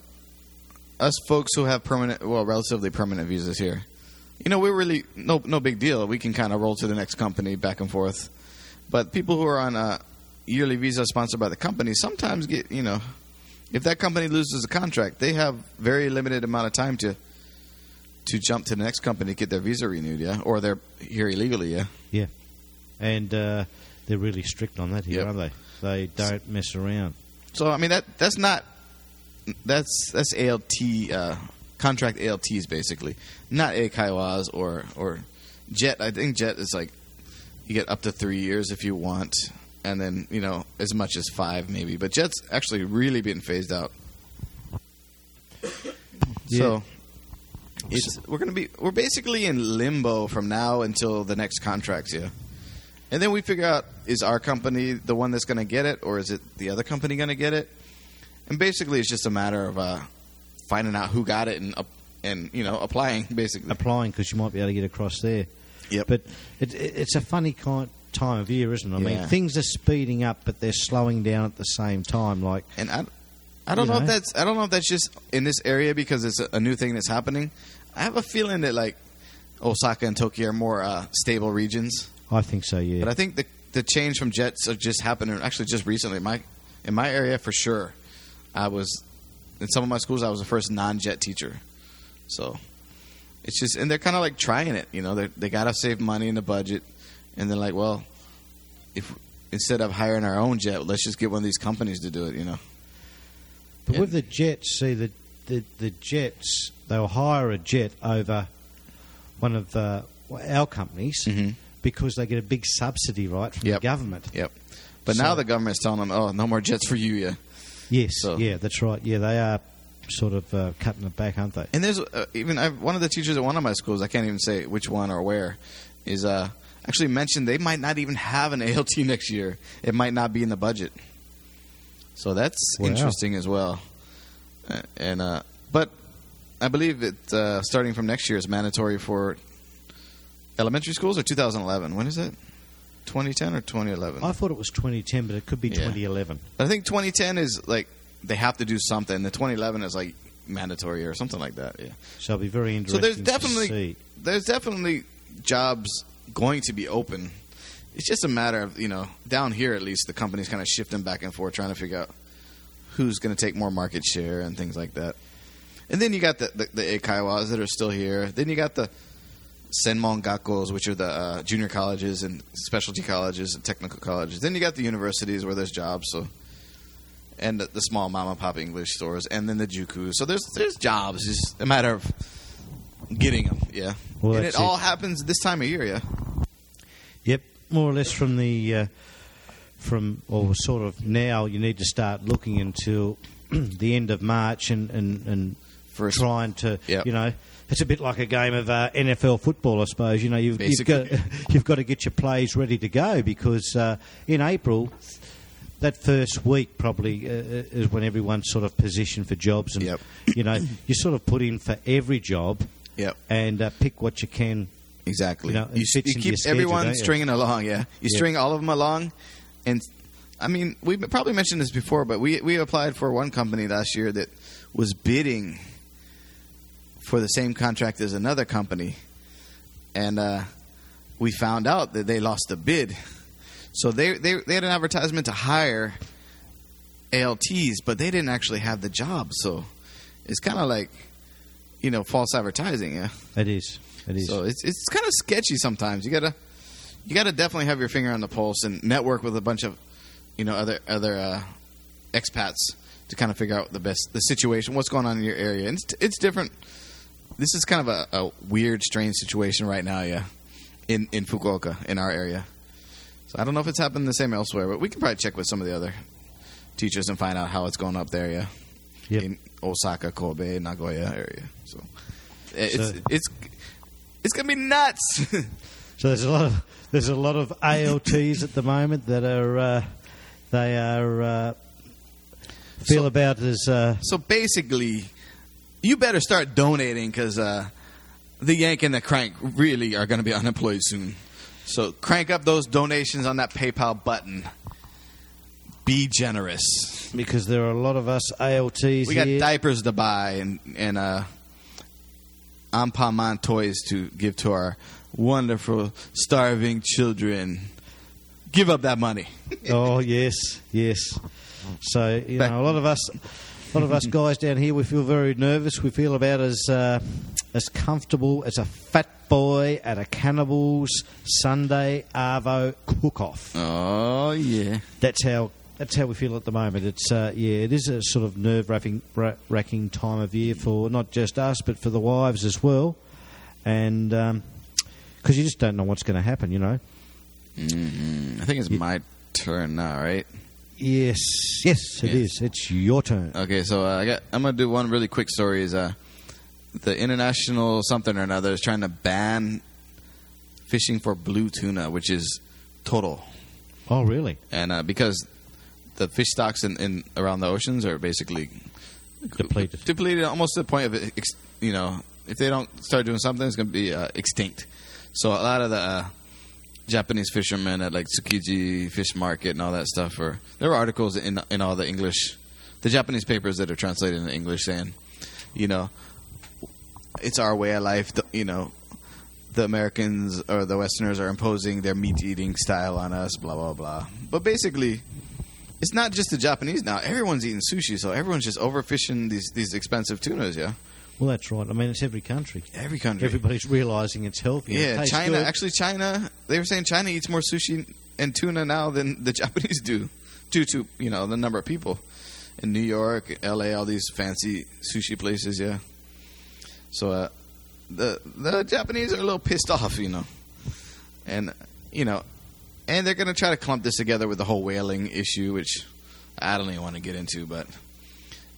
us folks who have permanent, well, relatively permanent visas here, you know, we're really no no big deal. We can kind of roll to the next company back and forth. But people who are on a yearly visa sponsored by the company sometimes get, you know, if that company loses a contract, they have very limited amount of time to to jump to the next company to get their visa renewed, yeah, or they're here illegally, yeah. Yeah, and uh, they're really strict on that here, Yep. aren't they? They don't mess around. So I mean that that's not that's that's ALT uh, contract ALTs basically, not Eikaiwas or or Jet. I think Jet is like you get up to three years if you want, and then you know as much as five maybe. But Jet's actually really being phased out. Yeah. So it's we're gonna be we're basically in limbo from now until the next contracts, yeah. And then we figure out is our company the one that's going to get it, or is it the other company going to get it? And basically, it's just a matter of uh, finding out who got it and up and you know applying basically. applying because you might be able to get across there. Yep. But it, it, it's a funny kind time of year, isn't it? I mean, things are speeding up, but they're slowing down at the same time. Like, And I, I don't You know, if that's I don't know if that's just in this area because it's a, a new thing that's happening. I have a feeling that like Osaka and Tokyo are more uh, stable regions, I think so. Yeah. but I think the the change from jets are just happening actually just recently. In my in my area for sure, I was in some of my schools I was the first non-jet teacher, so it's just and they're kind of like trying it. You know, they they gotta save money in the budget, and they're like, well, if instead of hiring our own jet, let's just get one of these companies to do it. You know. But with the jets, see the, the the jets, they'll hire a jet over one of uh, our companies Mhm. because they get a big subsidy, right, from Yep. the government. Yep. But So- now the government's telling them, oh, no more jets for you, yeah. Yes, So- yeah, that's right. Yeah, they are sort of uh, cutting it back, aren't they? And there's uh, even I've, one of the teachers at one of my schools, I can't even say which one or where, is uh, actually mentioned they might not even have an ALT next year. It might not be in the budget. So that's Wow. interesting as well. And uh, but I believe it uh, starting from next year is mandatory for elementary schools or 2011. When is it? 2010 or 2011? I thought it was 2010, but it could be Yeah. 2011. I think 2010 is like they have to do something. The 2011 is like mandatory or something like that. Yeah. So it'll be very So interesting there's to definitely there's definitely jobs going to be open. It's just a matter of you know down here at least the company's kind of shifting back and forth trying to figure out who's going to take more market share and things like that. And then you got the the, the Eikaiwas that are still here. Then you got the Senmon Gakkos, which are the uh, junior colleges and specialty colleges and technical colleges. Then you got the universities where there's jobs. So and the, the small mom and pop English stores, and then the juku. So there's there's jobs. It's just a matter of getting them. Yeah, Well, and it all happens this time of year. Yeah, Yep, more or less from the uh, from or sort of now. You need to start looking until the end of March and and, and first trying to Yep. you know. It's a bit like a game of uh, NFL football, I suppose. You know, you've, you've got you've got to get your plays ready to go because uh, in April, that first week probably uh, is when everyone's sort of positioned for jobs, and Yep. you know, you sort of put in for every job Yep, and uh, pick what you can. Exactly. You know, you, you keep schedule, everyone stringing along. Yeah, you Yeah. string all of them along, and I mean we probably mentioned this before, but we we applied for one company last year that was bidding for the same contract as another company, and uh, we found out that they lost the bid. So they, they they had an advertisement to hire ALTs, but they didn't actually have the job. So it's kind of like you know false advertising. Yeah. It is. It is. So it's it's kind of sketchy sometimes. You gotta you gotta definitely have your finger on the pulse and network with a bunch of you know other other uh, expats to kind of figure out the best the situation, what's going on in your area. And it's it's different. This is kind of a, a weird, strange situation right now. Yeah, in in Fukuoka in our area. So I don't know if it's happened the same elsewhere, but we can probably check with some of the other teachers and find out how it's going up there. Yeah, Yep. in Osaka, Kobe, Nagoya area. So it's So- it's it's gonna be nuts. So there's a lot of there's a lot of ALTs at the moment that are uh, they are uh, feel So- about as uh, so basically, you better start donating because uh, the Yank and the Crank really are going to be unemployed soon. So crank up those donations on that PayPal button. Be generous. because there are a lot of us ALTs We got here. diapers to buy and and uh, Anpanman toys to give to our wonderful starving children. Give up that money. oh yes, yes. So you Back- know, a lot of us, a lot of us guys down here, we feel very nervous. We feel about as uh, as comfortable as a fat boy at a cannibals Sunday Arvo cook-off. Oh yeah. That's how that's how we feel at the moment. It's uh, yeah, it is a sort of nerve wracking time of year for not just us but for the wives as well, and because you just don't know what's going to happen. You know. I think it's my turn now, right? Yes, yes, it is. Yes. It's your turn. Okay, so uh, I got. I'm gonna do one really quick story. Is uh, the international something or another is trying to ban fishing for blue tuna, which is total, Oh, really? and uh, because the fish stocks in, in around the oceans are basically Depleted. depleted almost to the point of ex- you know if they don't start doing something, it's gonna be uh, extinct. So a lot of the uh, Japanese fishermen at like Tsukiji Fish Market and all that stuff. Or there were articles in in all the English, the Japanese papers that are translated into English saying, you know, it's our way of life. You know, the Americans or the Westerners are imposing their meat eating style on us. Blah blah blah. But basically. It's not just the Japanese now. Everyone's eating sushi, so everyone's just overfishing these these expensive tunas. Yeah, Well, that's right. I mean, it's every country. every country. Everybody's realizing it's healthy. and it Yeah, China. good. Actually, China. They were saying China eats more sushi and tuna now than the Japanese do, due to you know the number of people in New York, L.A., all these fancy sushi places. Yeah. So uh, the the Japanese are a little pissed off, you know, and you know, and they're going to try to clump this together with the whole whaling issue, which I don't even want to get into, but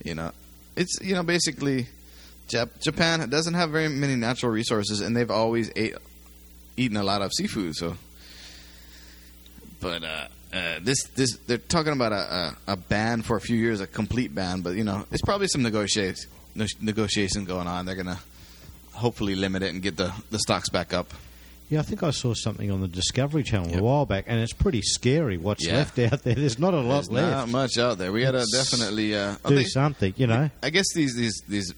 you know, it's you know basically. Jap- Japan doesn't have very many natural resources, and they've always ate, eaten a lot of seafood. So, but uh, uh, this this they're talking about a, a, a ban for a few years, a complete ban. But you know, it's probably some negotiations negotiation going on. They're gonna hopefully limit it and get the, the stocks back up. Yeah, I think I saw something on the Discovery Channel Yep. a while back, and it's pretty scary what's Yeah. left out there. There's not a lot There's left. not much out there. We had to definitely uh, I Do think- something, you know. I guess these these these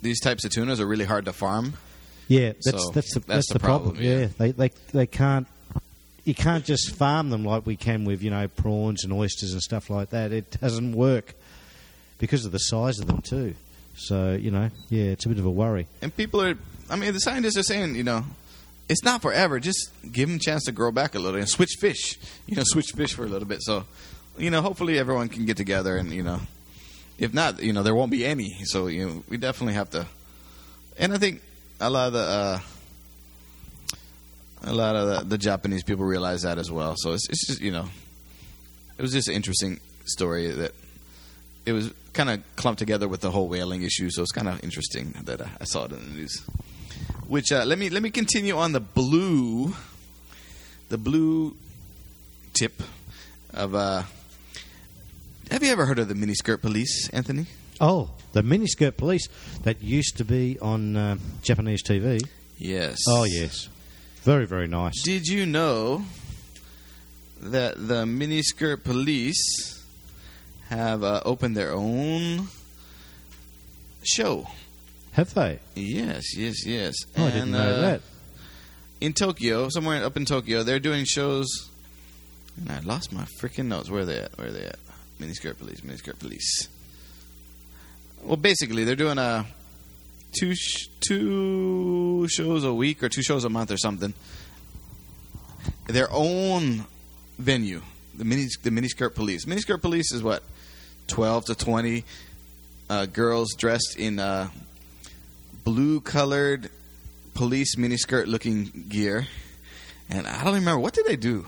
these types of tunas are really hard to farm. Yeah, that's So, that's the that's that's, the the problem. problem, yeah. Yeah, they they they can't. You can't just farm them like we can with you know prawns and oysters and stuff like that. It doesn't work because of the size of them too. So you know, yeah, it's a bit of a worry. And people are, I mean, the scientists are saying, you know, it's not forever. Just give them a chance to grow back a little and switch fish. You know, switch fish for a little bit. So, you know, hopefully everyone can get together and, you know, if not, you know, there won't be any. So, you know, we definitely have to. And I think a lot of the, uh, a lot of the, the Japanese people realize that as well. So it's, it's just, you know, it was just an interesting story that it was kind of clumped together with the whole whaling issue. So it's kind of interesting that I, I saw it in the news. Which uh, let me let me continue on the blue, the blue tip of. Uh, have you ever heard of the miniskirt police, Anthony? Oh, the miniskirt police that used to be on uh, Japanese TV. Yes. Oh yes, very very nice. Did you know that the miniskirt police have uh, opened their own show? Have they? Yes, yes, yes. Oh, I didn't know uh, that. in Tokyo, somewhere up in Tokyo, they're doing shows. And I lost my freaking notes. Where are they at? Where are they at? Miniskirt police, miniskirt police. Well, basically, they're doing a two sh- two shows a week or two shows a month or something. Their own venue, the mini the miniskirt police. Miniskirt police is what twelve to twenty uh, girls dressed in uh, blue colored police miniskirt looking gear, and I don't remember what did they do.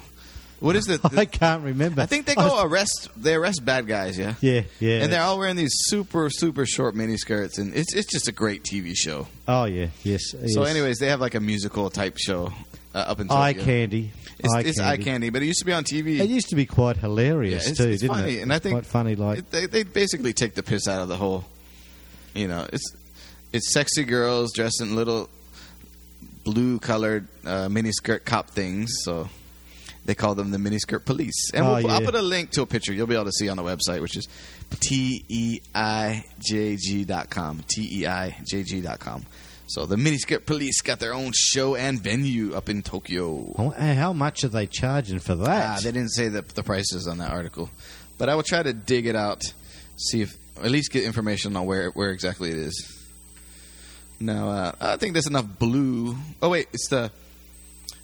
What is it? I can't remember. I think they go arrest. They arrest bad guys. Yeah. Yeah, yeah. And they're all wearing these super, super short mini skirts, and it's it's just a great TV show. oh yeah, yes. So, yes. anyways, they have like a musical type show uh, up in Tokyo. eye candy. It's, eye it's candy. eye candy, but it used to be on TV. It used to be quite hilarious Yeah, it's- too, it's didn't funny, it? and I think quite funny. Like they they basically take the piss out of the whole. You know, it's it's sexy girls dressed in little blue colored uh, mini skirt cop things. So they call them the miniskirt police. And Oh, we'll, I'll put a link to a picture you'll be able to see on the website, which is t e i j g dot com. T e i j g dot com. So the miniskirt police got their own show and venue up in Tokyo. oh, how much are they charging for that? Ah, they didn't say the, the prices on that article, but I will try to dig it out, see if at least get information on where where exactly it is. Now, uh, I think there's enough blue. Oh wait, it's the.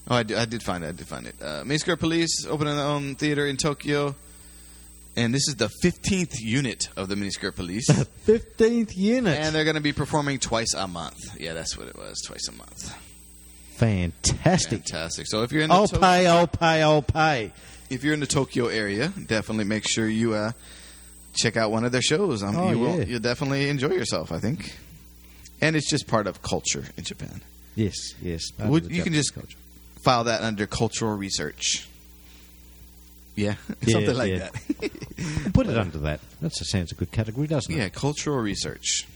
Oh, I did, I did find it. I did find it. Uh, Police opening their own theater in Tokyo, and this is the 15th unit of the Miniskirt Police, Fifteenth unit. and they're going to be performing twice a month. Yeah, that's what it was, twice a month. Fantastic. Fantastic. So if you're in the I'll To- pay. I'll pay. I'll pay. if you're in the Tokyo area, definitely make sure you uh, check out one of their shows. Um, Oh, you will, yeah. you'll definitely enjoy yourself, I think. And it's just part of culture in Japan. Yes, yes. Would- you can just culture. File that under cultural research. Yeah, Yeah, something like yeah. that. put it under that. That's That sounds a good category, doesn't it? yeah, cultural research,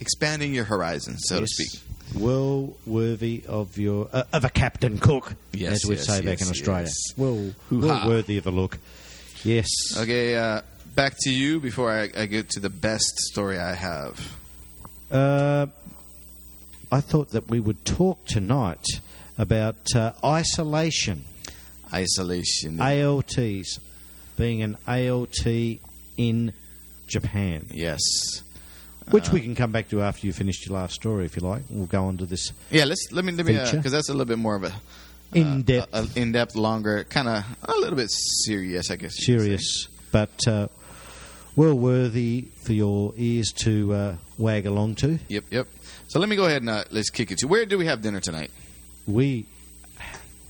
expanding your horizons, so to speak. Well worthy of your uh, of a Captain Cook, Yes, as we yes, say back in Australia. yes. Well, well worthy of a look. Yes. Okay, uh, back to you before I, I get to the best story I have. Uh, I thought that we would talk tonight about uh, isolation, Isolation. ALTs, being an ALT in Japan, yes. which Uh, we can come back to after you finished your last story, if you like. We'll go on to this Yeah, let's let me let me because that's a little bit more of a uh, in depth, longer, kind of a little bit serious, I guess. you could say. serious, but uh, well worthy for your ears to uh, wag along to. Yep, yep. So let me go ahead and uh, let's kick it to where do we have dinner tonight? We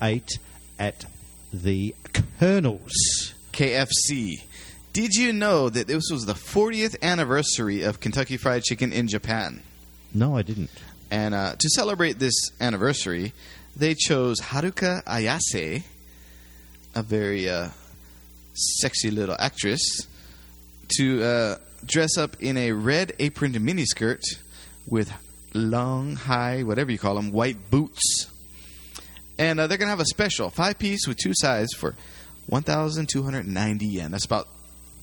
ate at the Colonel's. KFC. Did you know that this was the 40th anniversary of Kentucky Fried Chicken in Japan? No, I didn't. And uh, to celebrate this anniversary, they chose Haruka Ayase, a very uh, sexy little actress, to uh, dress up in a red apron aproned miniskirt with long, high, whatever you call them, white boots. And uh, they're going to have a special five piece with two sides for 1,290 yen. That's about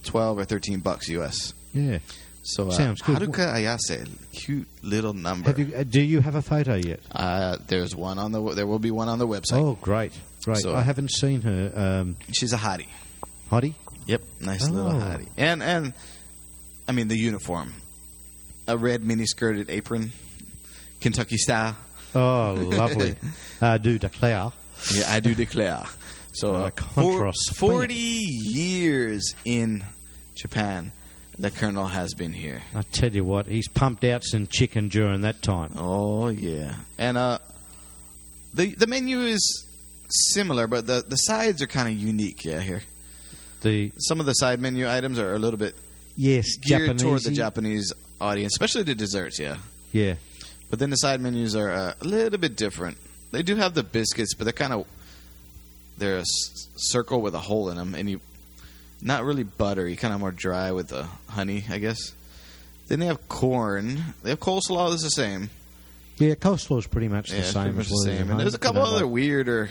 12 or 13 bucks US. Yeah. So uh, Sounds good. Haruka Ayase, cute little number. Have you? Uh, do you have a photo yet? Uh, there's one on the. There will be one on the website. Oh, great, great. So- I haven't seen her. Um, She's a hottie. Hottie? Yep, nice little Oh. hottie. And and I mean the uniform, a red mini skirted apron, Kentucky style. Oh, lovely. I do declare. Yeah, I do declare. So Uh, for- forty years in Japan, the colonel has been here. I tell you what, he's pumped out some chicken during that time. Oh yeah, and uh, the the menu is similar, but the the sides are kind of unique. Yeah, here The some of the side menu items are a little bit yes, geared Japanese. toward the Japanese audience, especially the desserts. Yeah, Yeah, but then the side menus are uh, a little bit different. They do have the biscuits, but they're kind of they're a s- circle with a hole in them, and you not really buttery, kind of more dry with the honey, I guess. Then they have corn. They have coleslaw. That's the same. yeah. Coleslaw's pretty much Yeah, the same pretty much the same. And there's a couple other like- weirder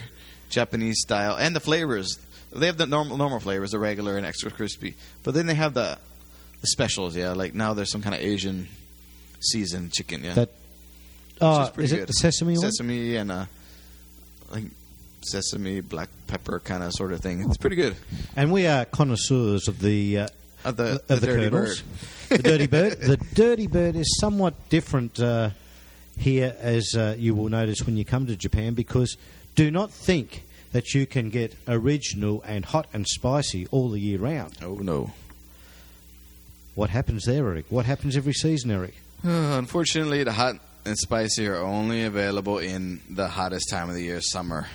Japanese style, and the flavors. They have the normal normal flavors, the regular and extra crispy. But then they have the the specials. Yeah, like now there's some kind of Asian seasoned chicken. Yeah, That- Oh, is is it the sesame one? sesame and uh, like sesame black pepper kind of sort of thing. It's pretty good. And we are connoisseurs of the uh, Uh, the of the, the, dirty kernels. bird. the dirty bird. The dirty bird is somewhat different uh, here, as uh, you will notice when you come to Japan, because do not think that you can get original and hot and spicy all the year round. Oh no. What happens there, Eric? What happens every season, Eric? Uh, unfortunately, the hot and spicy are only available in the hottest time of the year, summer.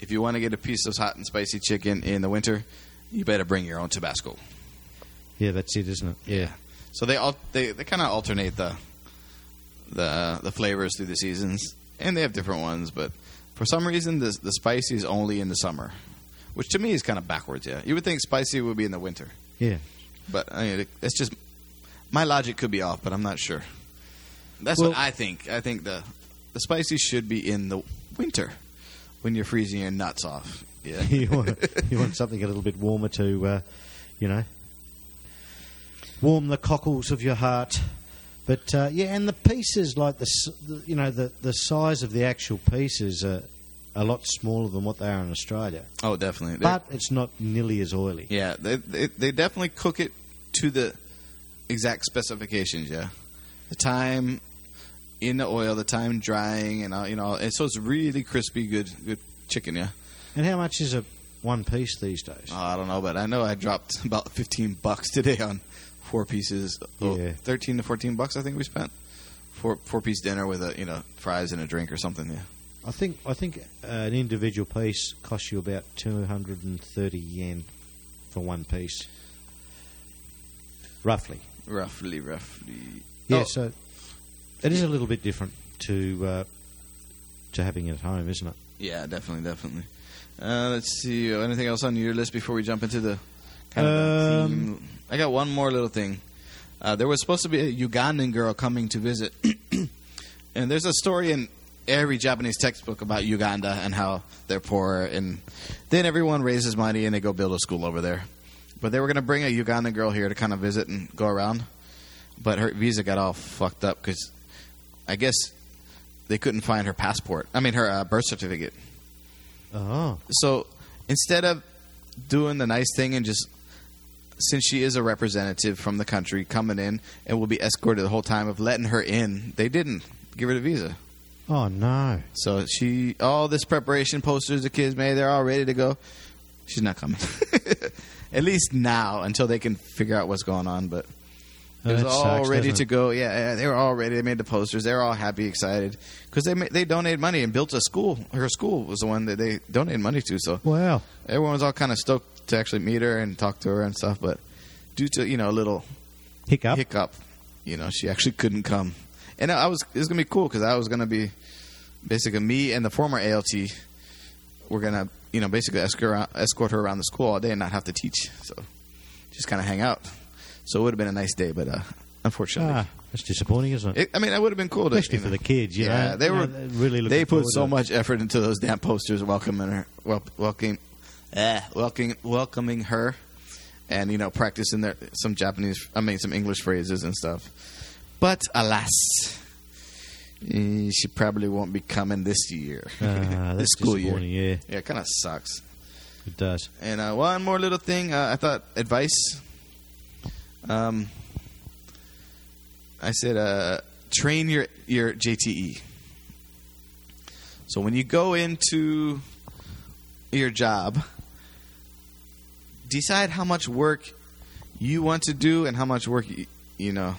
If you want to get a piece of hot and spicy chicken in the winter, you better bring your own Tabasco. Yeah, that's it, isn't it? Yeah. So they all they, they kind of alternate the the the flavors through the seasons, and they have different ones. But for some reason, the the spicy is only in the summer, which to me is kind of backwards. Yeah, you would think spicy would be in the winter, Yeah. but I mean, it, it's just my logic could be off, but I'm not sure. That's Well- what I think. I think the the spicy should be in the winter when you're freezing your nuts off. Yeah. you, want, you want something a little bit warmer to, uh, you know, warm the cockles of your heart. But uh, yeah, and the pieces, like the, the you know, the the size of the actual pieces are a lot smaller than what they are in Australia. oh, definitely. They're- But it's not nearly as oily. Yeah, they, they they definitely cook it to the exact specifications. Yeah, the time in the oil, the time drying, and all, you know, and so it's really crispy, good good chicken. Yeah, And how much is a one piece these days? oh, I don't know, but I know I dropped about fifteen bucks today on four pieces. Yeah. thirteen to fourteen bucks, I think we spent. Four four piece dinner with a you know fries and a drink or something. Yeah, I think I think uh, an individual piece costs you about two hundred and thirty yen for one piece, roughly. roughly, roughly. Yeah, Oh, so it is a little bit different to uh, to having it at home, isn't it? Yeah, definitely, definitely. Uh, let's see. Anything else on your list before we jump into the kind of Um, theme? I got one more little thing. Uh, there was supposed to be a Ugandan girl coming to visit, and there's a story in every Japanese textbook about Uganda and how they're poor, and then everyone raises money and they go build a school over there. But they were going to bring a Ugandan girl here to kind of visit and go around, but her visa got all fucked up because I guess they couldn't find her passport. I mean, her uh, birth certificate. Oh, So instead of doing the nice thing and just since she is a representative from the country coming in and will be escorted the whole time of letting her in, they didn't give her the visa. oh no! So she all this preparation posters the kids made, they're all ready to go. She's not coming. At least now until they can figure out what's going on, but it was all sucks, ready to go. Yeah, yeah, they were all ready. They made the posters. They were all happy, excited because they ma- they donated money and built a school. Her school was the one that they donated money to. So Wow. everyone was all kind of stoked to actually meet her and talk to her and stuff. But due to you know a little Hiccup. hiccup, you know, she actually couldn't come. And I was it was gonna be cool because I was gonna be basically me and the former ALT were gonna you know basically escort escort her around the school all day and not have to teach. So just kind of hang out. So it would have been a nice day, but uh, unfortunately. Ah, that's disappointing, isn't it? It, I mean, it would have been cool, to, Especially you for know. the kids, you yeah, know. they You know, were really. They put so much effort into those damn posters welcoming her, wel- welcoming, eh, welcoming, welcoming her, and you know, practicing their some Japanese, I mean, some English phrases and stuff. But alas, she probably won't be coming this year, Ah, this school year. Yeah, Yeah, it kind of sucks. it does. And uh, one more little thing, uh, I thought advice. Um, I said, uh, train your your JTE. So when you go into your job, decide how much work you want to do and how much work you, you know.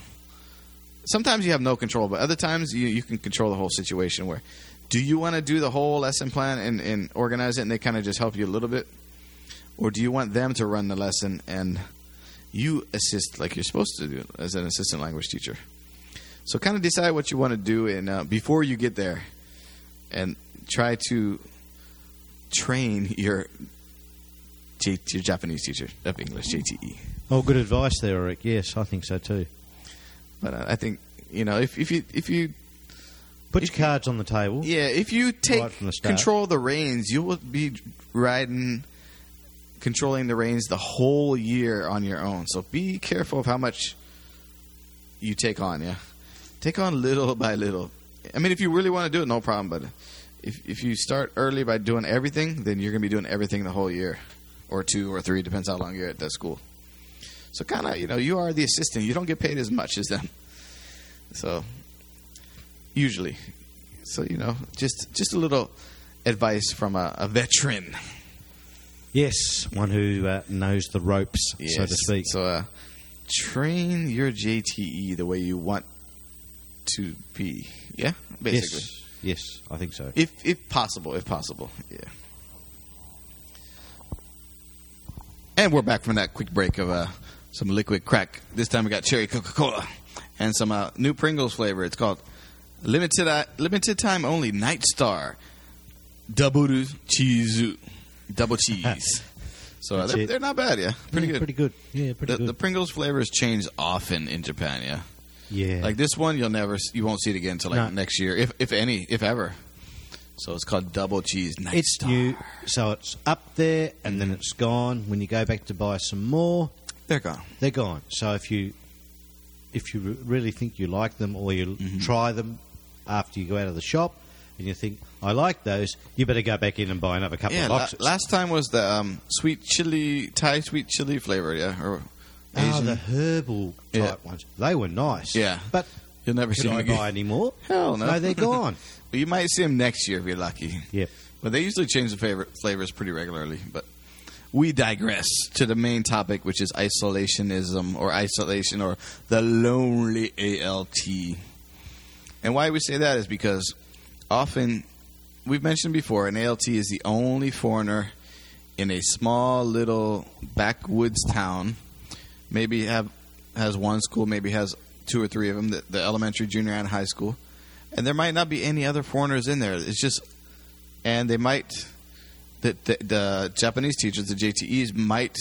Sometimes you have no control, but other times you, you can control the whole situation. Where do you want to do the whole lesson plan and, and organize it, and they kind of just help you a little bit, or do you want them to run the lesson and you assist like you're supposed to do as an assistant language teacher? So kind of decide what you want to do, and uh, before you get there, and try to train your Your Japanese teacher of English JTE. Oh, good advice there, Eric. Yes, I think so too. But uh, I think you know if if you if you Put If your cards on the table. yeah if you take Right the control of the reins, you will be riding controlling the reins the whole year on your own. So be careful of how much you take on. Yeah, take on little by little. I mean, if you really want to do it, no problem. But if if you start early by doing everything, then you're going to be doing everything the whole year, or two or three, depends how long you're at that school. So kind of, you know, you are the assistant. You don't get paid as much as them. So usually. So you know, just just a little advice from a, a veteran, Yes, one who uh, knows the ropes, so to speak. So uh, train your JTE the way you want to be. Yeah, basically. Yes, yes, I think so. If if possible, if possible, yeah. And we're back from that quick break of uh, some liquid crack. This time we got cherry Coca Cola and some uh, new Pringles flavor. It's called limited uh, limited time only Night Star Double Cheese Double Cheese. so uh, they're, they're not bad, yeah, pretty Yeah, good. Pretty good. Yeah, pretty the, good. the Pringles flavors change often in Japan, yeah. yeah. Like this one, you'll never, you won't see it again until like No. next year, if if any, if ever. So it's called Double Cheese Night it's Star. new, so it's up there and then it's gone. When you go back to buy some more, They're gone. they're gone. So if you if you re- really think you like them or you Mm-hmm. try them after you go out of the shop and you think I like those, you better go back in and buy another couple Yeah, of la- boxes. last time was the um, sweet chili Thai sweet chili flavor. Yeah, or oh, Asian. the herbal type Yeah. ones. They were nice. Yeah. but You'll never see them I again. buy any more? Hell no. No, they're gone. Well, you might see them next year if you're lucky. Yep. But they usually change the favorite flavors pretty regularly. But we digress to the main topic, which is isolationism or isolation or the lonely ALT. And why we say that is because often we've mentioned before an ALT is the only foreigner in a small little backwoods town. Maybe have has one school, maybe has two or three of them, the, the elementary, junior, and high school. And there might not be any other foreigners in there. It's just, and they might, the, the, the Japanese teachers, the JTEs, might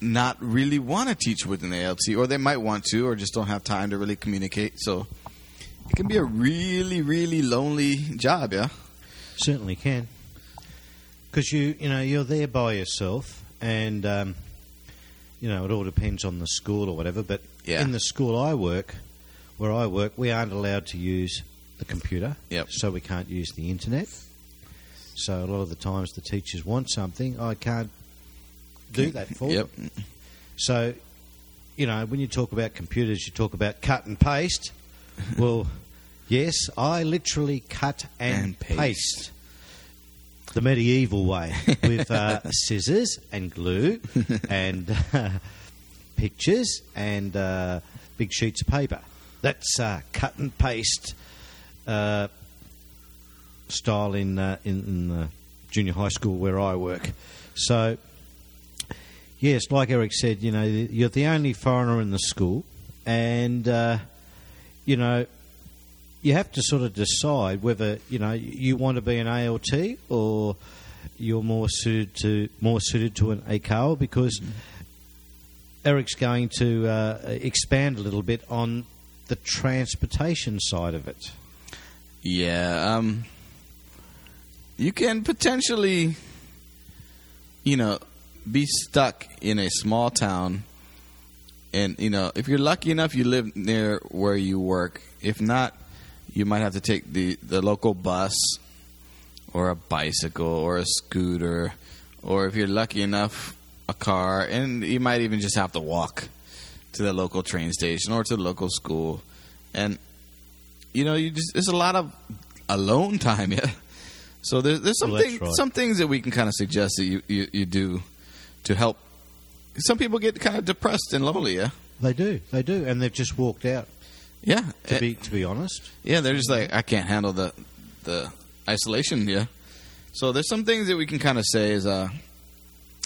not really want to teach with an ALT, or they might want to, or just don't have time to really communicate. So it can be a really, really lonely job, yeah? Certainly can. Because you, you know, you're there by yourself, and um, you know it all depends on the school or whatever. But Yeah. in the school I work, where I work, we aren't allowed to use the computer. Yep. So we can't use the internet. So a lot of the times the teachers want something, I can't do that for Yep. them. So, you know, when you talk about computers, you talk about cut and paste. well, yes, I literally cut and, And paste. paste. The medieval way with uh, scissors and glue and uh, pictures and uh, big sheets of paper. That's uh, cut and paste uh, style in, uh, in in the junior high school where I work. So, yes, like Eric said, you know, you're the only foreigner in the school, and uh, you know, you have to sort of decide whether you know you want to be an ALT or you're more suited to more suited to an Eikaiwa because Eric's going to uh, expand a little bit on the transportation side of it. Yeah, um, you can potentially, you know, be stuck in a small town, and you know, if you're lucky enough, you live near where you work. If not, you might have to take the the local bus, or a bicycle, or a scooter, or if you're lucky enough, a car, and you might even just have to walk to the local train station or to the local school, and you know, you just there's a lot of alone time, yeah. So there's there's some thing- some things that we can kind of suggest that you, you, you do to help. Some people get kind of depressed and lonely, yeah. They do, they do, and they've just walked out. Yeah, To Eh, be to be honest, yeah, they're just like I can't handle the the isolation, yeah. So there's some things that we can kind of say is uh,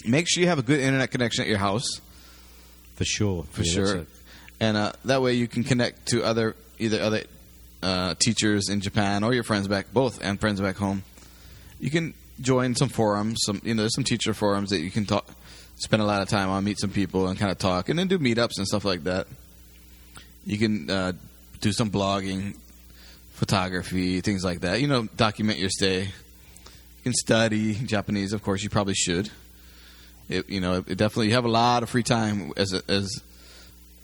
make sure you have a good internet connection at your house. for sure, for Yeah, sure. And uh, that way you can connect to other either other uh, teachers in Japan or your friends back both and friends back home. You can join some forums, some you know, there's some teacher forums that you can talk, spend a lot of time on, meet some people and kind of talk, and then do meetups and stuff like that. You can uh, do some blogging, photography, things like that. You know, document your stay. You can study Japanese, of course. You probably should. It, you know, it definitely you have a lot of free time as a, as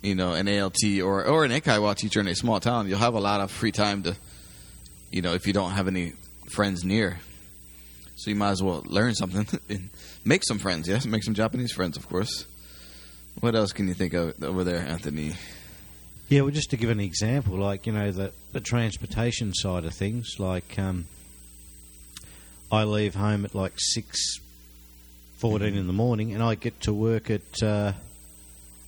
you know an ALT or or an Eikaiwa teacher in a small town. You'll have a lot of free time to, you know, if you don't have any friends near. So you might as well learn something and make some friends. Yes, make some Japanese friends, of course. What else can you think of over there, Anthony? Yeah, well, just to give an example, like you know the the transportation side of things, like um, I leave home at like six fourteen in the morning, and I get to work at uh,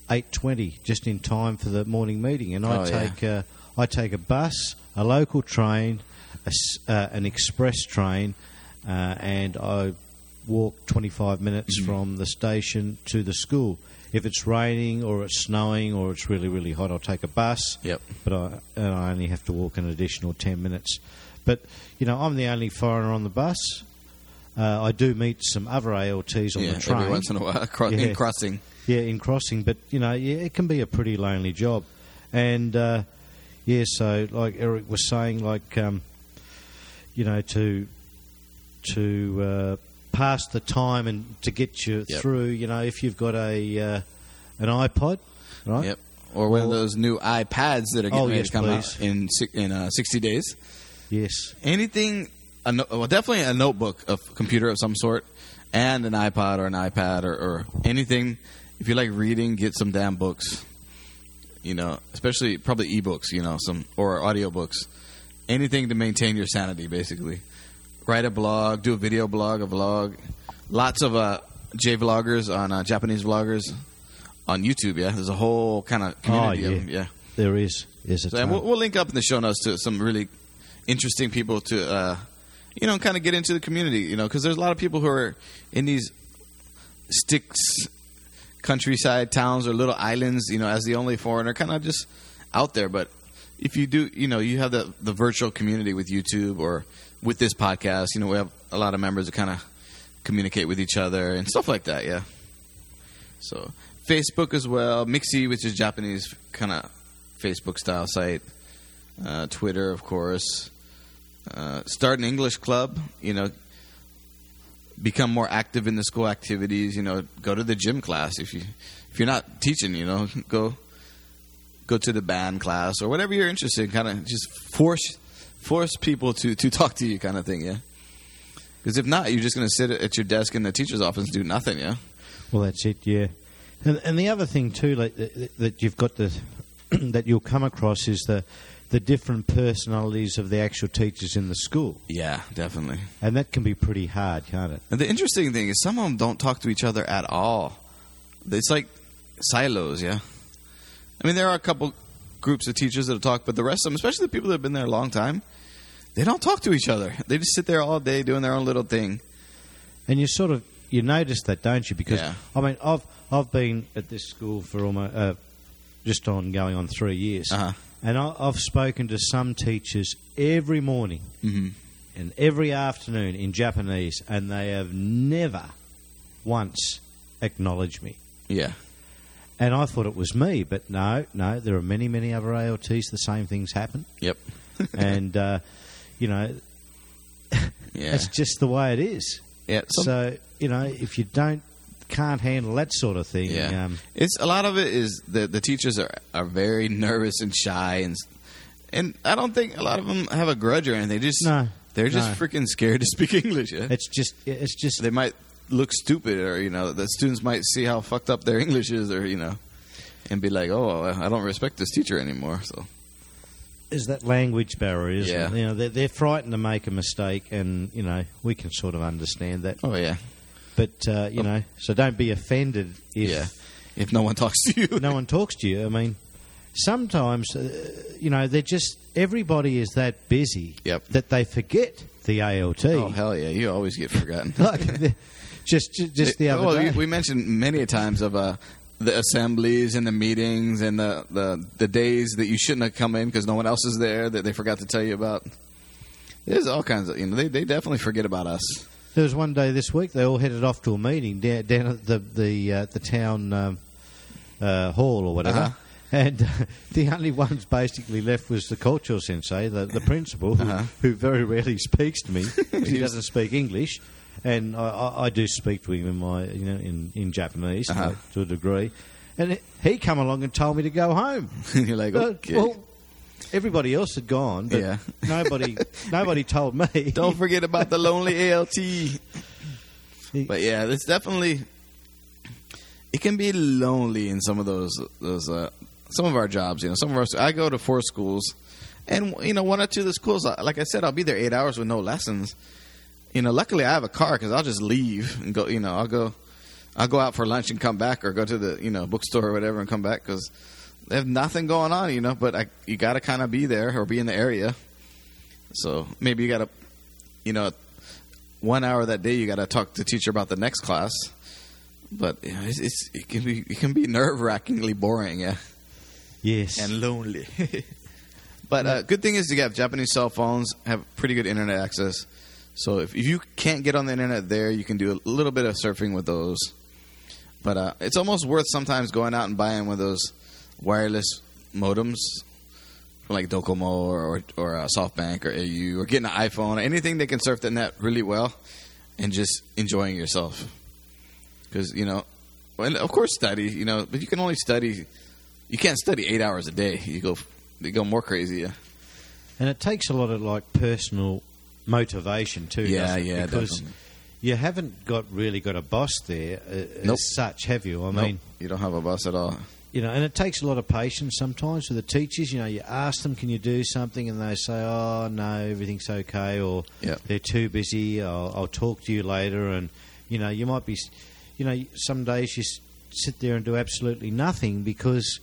eight twenty, just in time for the morning meeting, and I Oh, yeah. take uh, I take a bus, a local train, a uh, an express train, uh, and I walk twenty five minutes Mhm. from the station to the school. If it's raining or it's snowing or it's really really hot, I'll take a bus Yep. but I, and I only have to walk an additional 10 minutes. But, you know, I'm the only foreigner on the bus. Uh, I do meet some other ALTs on yeah, the train. every once in a while, cro- Yeah. in crossing. Yeah, in crossing, but, you know, yeah, it can be a pretty lonely job. And, uh, yeah, so like Eric was saying, like, um, you know, to to uh, pass the time and to get you Yep. through, you know, if you've got a uh, an iPod, right? Yep. Or one of those new iPads that are getting Oh, ready yes, to come please. out in in uh, 60 days. Yes. Anything, a no- well, definitely a notebook of computer of some sort, and an iPod or an iPad or, or anything. If you like reading, get some damn books. You know, especially probably ebooks. You know, some or audiobooks. Anything to maintain your sanity, basically. Write a blog, do a video blog, a vlog. Lots of uh, J vloggers on uh, Japanese vloggers on YouTube. Yeah, there's a whole kind of community. Oh, yeah. yeah. There is. Is it? So, and we'll, we'll link up in the show notes to some really interesting people to, uh, you know, kind of get into the community, you know, because there's a lot of people who are in these sticks, countryside towns or little islands, you know, as the only foreigner, kind of just out there. But if you do, you know, you have the, the virtual community with YouTube or with this podcast, you know, we have a lot of members that kind of communicate with each other and stuff like that, yeah. So, Facebook as well, Mixi, which is Japanese kind of Facebook style site, uh, Twitter, of course. Uh, start an English club, you know, become more active in the school activities, you know, go to the gym class if you if you're not teaching, you know, go go to the band class or whatever you're interested in, kind of just force force people to to talk to you kind of thing, yeah. Because if not, you're just going to sit at your desk in the teacher's office and do nothing, yeah. Well, that's it, yeah. And, and the other thing too, like that, that you've got the that you'll come across is the the different personalities of the actual teachers in the school, Yeah, definitely. and that can be pretty hard, can't it? And the interesting thing is, some of them don't talk to each other at all. It's like silos, yeah. I mean, there are a couple groups of teachers that'll talk, but the rest of them, especially the people that have been there a long time, they don't talk to each other. They just sit there all day doing their own little thing. And you sort of you notice that, don't you? Because Yeah. I mean, I've I've been at this school for almost uh, just on going on three years, Uh-huh. And I, I've spoken to some teachers every morning Mm-hmm. and every afternoon in Japanese, and they have never once acknowledged me. Yeah, And I thought it was me, but no, no, there are many, many other ALTs. The same things happen, yep, and uh, you know, yeah, that's just the way it is. yeah. So you know, if you don't can't handle that sort of thing, Yeah. um, It's a lot of it is the the teachers are are very nervous and shy and and I don't think a lot of them have a grudge or anything. They just no, they're just no. freaking scared to speak English. Yeah, it's just it's just they might look stupid or you know the students might see how fucked up their English is or you know and be like, oh, I don't respect this teacher anymore. So is that language barrier. Yeah. it? You know, they're, they're frightened to make a mistake, and you know we can sort of understand that. oh yeah, But uh, you know, so don't be offended if yeah. If no one talks to you, no one talks to you. I mean, sometimes, uh, you know, they're just everybody is that busy Yep. that they forget the ALT. Oh hell yeah, you always get forgotten. like the- just ju- just the other well, day. we, we mentioned many times of uh, the assemblies and the meetings and the, the the days that you shouldn't have come in because no one else is there that they forgot to tell you about. There's all kinds of you know they they definitely forget about us. There was one day this week they all headed off to a meeting down, down at the the uh, the town um, uh, hall or whatever. Uh-huh. And uh, the only ones basically left was the Kocho sensei, the, the principal, who, Uh-huh. who very rarely speaks to me. 'cause he doesn't speak English, and I, I, I do speak to him in my you know in, in Japanese Uh-huh. like, to a degree. And he come along and told me to go home. You're like, Uh, Well, everybody else had gone, but Yeah. nobody nobody told me. don't forget about the lonely ALT. But yeah, it's definitely it can be lonely in some of those those uh, some of our jobs. You know, some of our I go to four schools, and you know, one or two of the schools, like I said, I'll be there eight hours with no lessons. You know, luckily I have a car because I'll just leave and go. You know, I'll go, I'll go out for lunch and come back, or go to the you know bookstore or whatever and come back because they have nothing going on. You know, but I, you got to kind of be there or be in the area. So maybe you got to, you know, one hour that day you got to talk to the teacher about the next class. But you know, it's, it's it can be it can be nerve wrackingly boring, yeah, Yes. and lonely. but uh, good thing is you have Japanese cell phones have pretty good internet access. So if, if you can't get on the internet there, you can do a little bit of surfing with those. But uh, it's almost worth sometimes going out and buying one of those wireless modems from like Docomo or or, or uh, SoftBank or AU or getting an iPhone or anything that can surf the net really well and just enjoying yourself. Because you know, and of course study, you know, but you can only study. You can't study eight hours a day. You go, you go more crazy. Yeah, and it takes a lot of like personal motivation too. Yeah, yeah, because definitely. you haven't got really got a boss there uh, Nope. as such, have you? I Nope, mean, you don't have a boss at all. You know, and it takes a lot of patience sometimes for the teachers. You know, you ask them, "Can you do something?" and they say, "Oh no, everything's okay," or Yeah. they're too busy. I'll, I'll talk to you later, and you know, you might be, you know, some days you s- sit there and do absolutely nothing because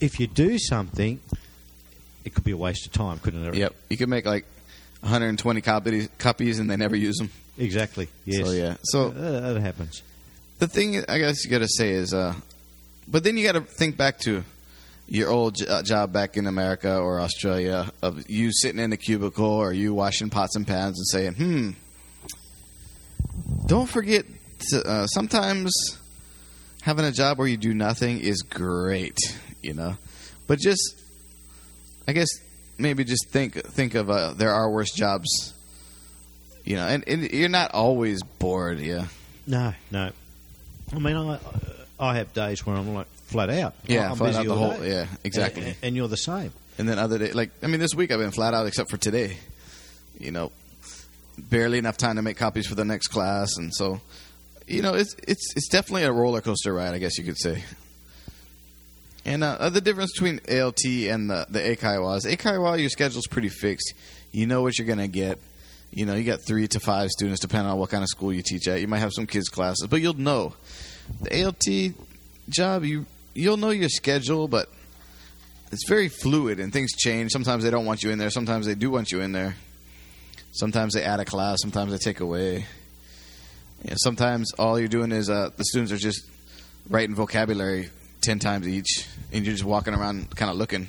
if you do something, it could be a waste of time, couldn't it? Yep, you could make like 120 copies, copies, and they never use them. Exactly. Yes. So yeah, so Uh, that happens. the thing I guess you got to say is, uh, but then you got to think back to your old uh, job back in America or Australia of you sitting in a cubicle or you washing pots and pans and saying, "Hmm, don't forget." To, uh, sometimes having a job where you do nothing is great, you know, but just I guess maybe just think think of uh, there are worse jobs. You know, and, and you're not always bored, yeah. No, no. I mean, I I have days where I'm like flat out. Yeah, I'm flat busy out the whole. day. Yeah, exactly. And, and you're the same. And then other day, like I mean, this week I've been flat out except for today. You know, barely enough time to make copies for the next class, and so you know, it's it's it's definitely a roller coaster ride, I guess you could say. And uh, the difference between ALT and the the Eikaiwa is Eikaiwa, your schedule's pretty fixed. You know what you're gonna get. You know, you got three to five students, depending on what kind of school you teach at. You might have some kids classes, but you'll know. The ALT job, you you'll know your schedule, but it's very fluid and things change. Sometimes they don't want you in there. Sometimes they do want you in there. Sometimes they add a class. Sometimes they take away. Sometimes all you're doing is uh, the students are just writing vocabulary ten times each, and you're just walking around kind of looking.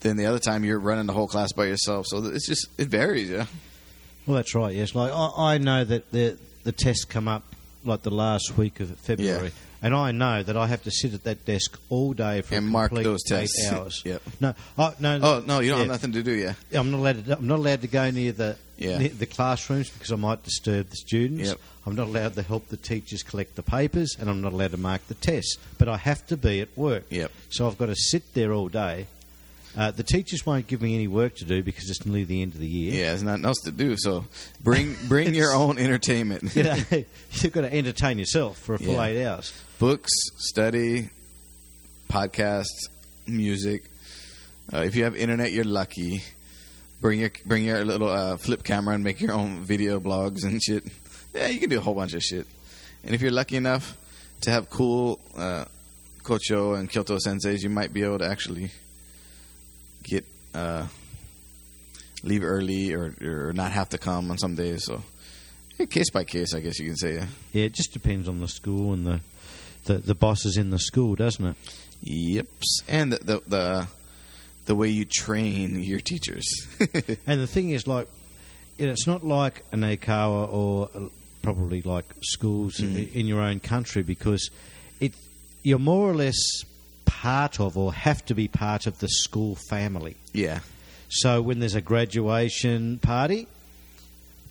Then the other time you're running the whole class by yourself. So it's just it varies. Yeah. Well, that's right. Yes, like I, I know that the the tests come up like the last week of February, Yeah. and I know that I have to sit at that desk all day for And mark complete those eight tests. hours. Yep. No, I, no. Oh no, you don't have nothing to do. Yeah. I'm not allowed to. I'm not allowed to go near the Yeah. near the classrooms because I might disturb the students. Yep. I'm not allowed to help the teachers collect the papers, and I'm not allowed to mark the tests. But I have to be at work. Yep. So I've got to sit there all day. Uh, the teachers won't give me any work to do because it's nearly the end of the year. Yeah, there's nothing else to do. So bring bring your own entertainment. You know, you've got to entertain yourself for a full Yeah. eight hours. books, study, podcasts, music. Uh, if you have internet, you're lucky. Bring your bring your little uh, flip camera and make your own video blogs and shit. Yeah, you can do a whole bunch of shit. And if you're lucky enough to have cool uh, Kocho and Kyoto senseis, you might be able to actually get uh, leave early or, or not have to come on some days. So, yeah, case by case, I guess you can say. Yeah. Yeah, it just depends on the school and the the, the bosses in the school, doesn't it? Yep, and the the the, the way you train your teachers. And the thing is, like, you know, it's not like an Eikaiwa or uh, probably like schools Mm. i in your own country because it you're more or less part of or have to be part of the school family. yeah, So when there's a graduation party,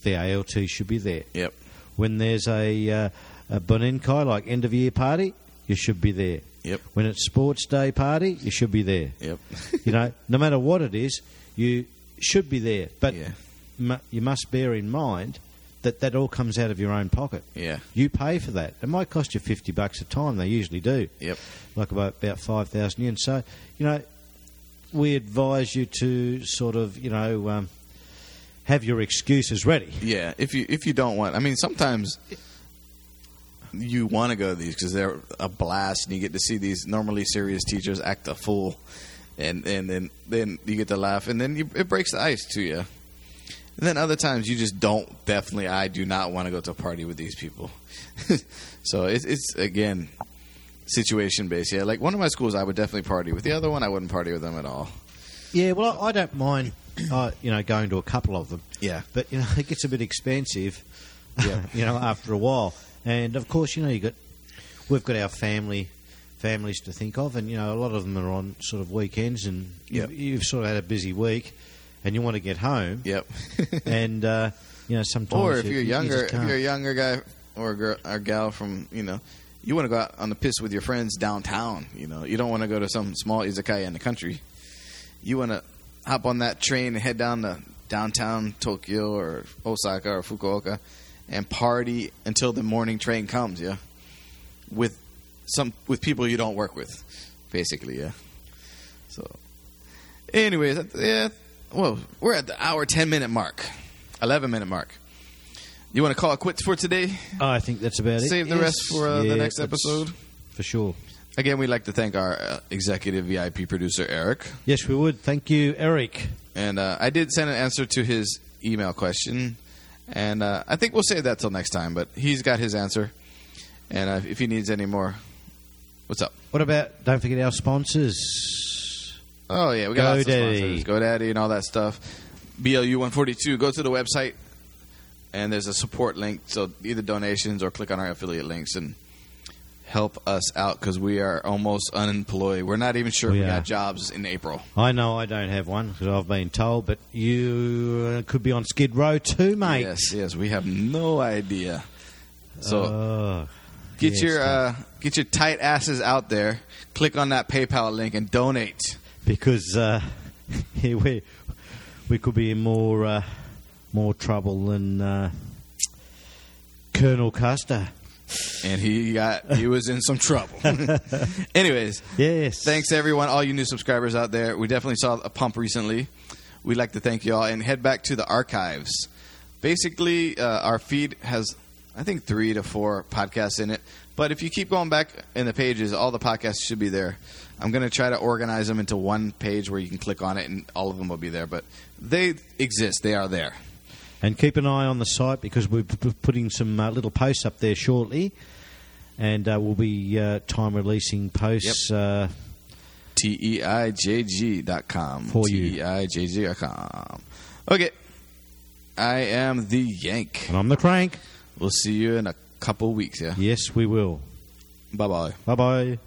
the ALT should be there. yep, When there's a, uh, a Bonenkai, like end of year party, you should be there. Yep. When it's sports day party, you should be there. yep. you know, no matter what it is, you should be there. But yeah, mu- you must bear in mind that that all comes out of your own pocket. Yeah. You pay for that. It might cost you fifty bucks a time. They usually do. Yep. Like about about five thousand yen. So you know, we advise you to sort of you know um, have your excuses ready. Yeah, if you if you don't want, I mean, sometimes you want to go to these because they're a blast, and you get to see these normally serious teachers act a fool, and and then then you get to laugh, and then you, it breaks the ice to you. And then other times you just don't. Definitely, I do not want to go to a party with these people. so it's it's again situation based. Yeah, like one of my schools, I would definitely party with. The other one, I wouldn't party with them at all. Yeah, well, I, I don't mind, uh, you know, going to a couple of them. Yeah. but you know, it gets a bit expensive. Yeah. you know, after a while, and of course, you know, you got we've got our family families to think of, and you know, a lot of them are on sort of weekends, and Yep. you've, you've sort of had a busy week, and you want to get home, Yep. and uh, you know, sometimes Or if you- you're you younger, just if you're a younger guy or a girl, or gal from you know, you want to go out on the piss with your friends downtown. You know, you don't want to go to some small izakaya in the country. You want to hop on that train and head down to downtown Tokyo or Osaka or Fukuoka and party until the morning train comes. Yeah, with some with people you don't work with, basically. Yeah. So, anyways, yeah. Well, we're at the hour ten minute mark, eleven minute mark. You want to call it quits for today? I think that's about it. Save the Yes. rest for uh, Yeah, the next episode. for sure. Again, we'd like to thank our uh, executive VIP producer Eric, Yes, we would. Thank you, Eric. and uh, I did send an answer to his email question, and uh, I think we'll save that till next time. But he's got his answer, and uh, if he needs any more, what's up? What about? Don't forget our sponsors. Oh yeah, we got lots of GoDaddy. sponsors, GoDaddy, and all that stuff. BLU one forty two. Go to the website, and there's a support link. So either donations or click on our affiliate links and help us out because we are almost unemployed. We're not even sure if We we are. got jobs in April. I know I don't have one because I've been told, but you uh, could be on Skid Row too, mate. Yes, yes, we have no idea. So Oh, get yes, your uh, get your tight asses out there. Click on that PayPal link and donate. Because uh, we we could be in more uh, more trouble than uh, Colonel Custer. And he got he was in some trouble. Anyways, Yes, Thanks everyone, all you new subscribers out there. We definitely saw a pump recently. We'd like to thank you all and head back to the archives. Basically, uh, our feed has, I think, three to four podcasts in it. But if you keep going back in the pages, all the podcasts should be there. I'm going to try to organize them into one page where you can click on it and all of them will be there. But they exist, they are there. And keep an eye on the site because we're p- putting some uh, little posts up there shortly, and uh, we'll be uh, time releasing posts. Uh, T E I J G dot com. For you. T E I J G dot com. Okay. I am the Yank. and I'm the crank. We'll see you in a couple weeks, yeah? Yes, we will. Bye bye. Bye bye.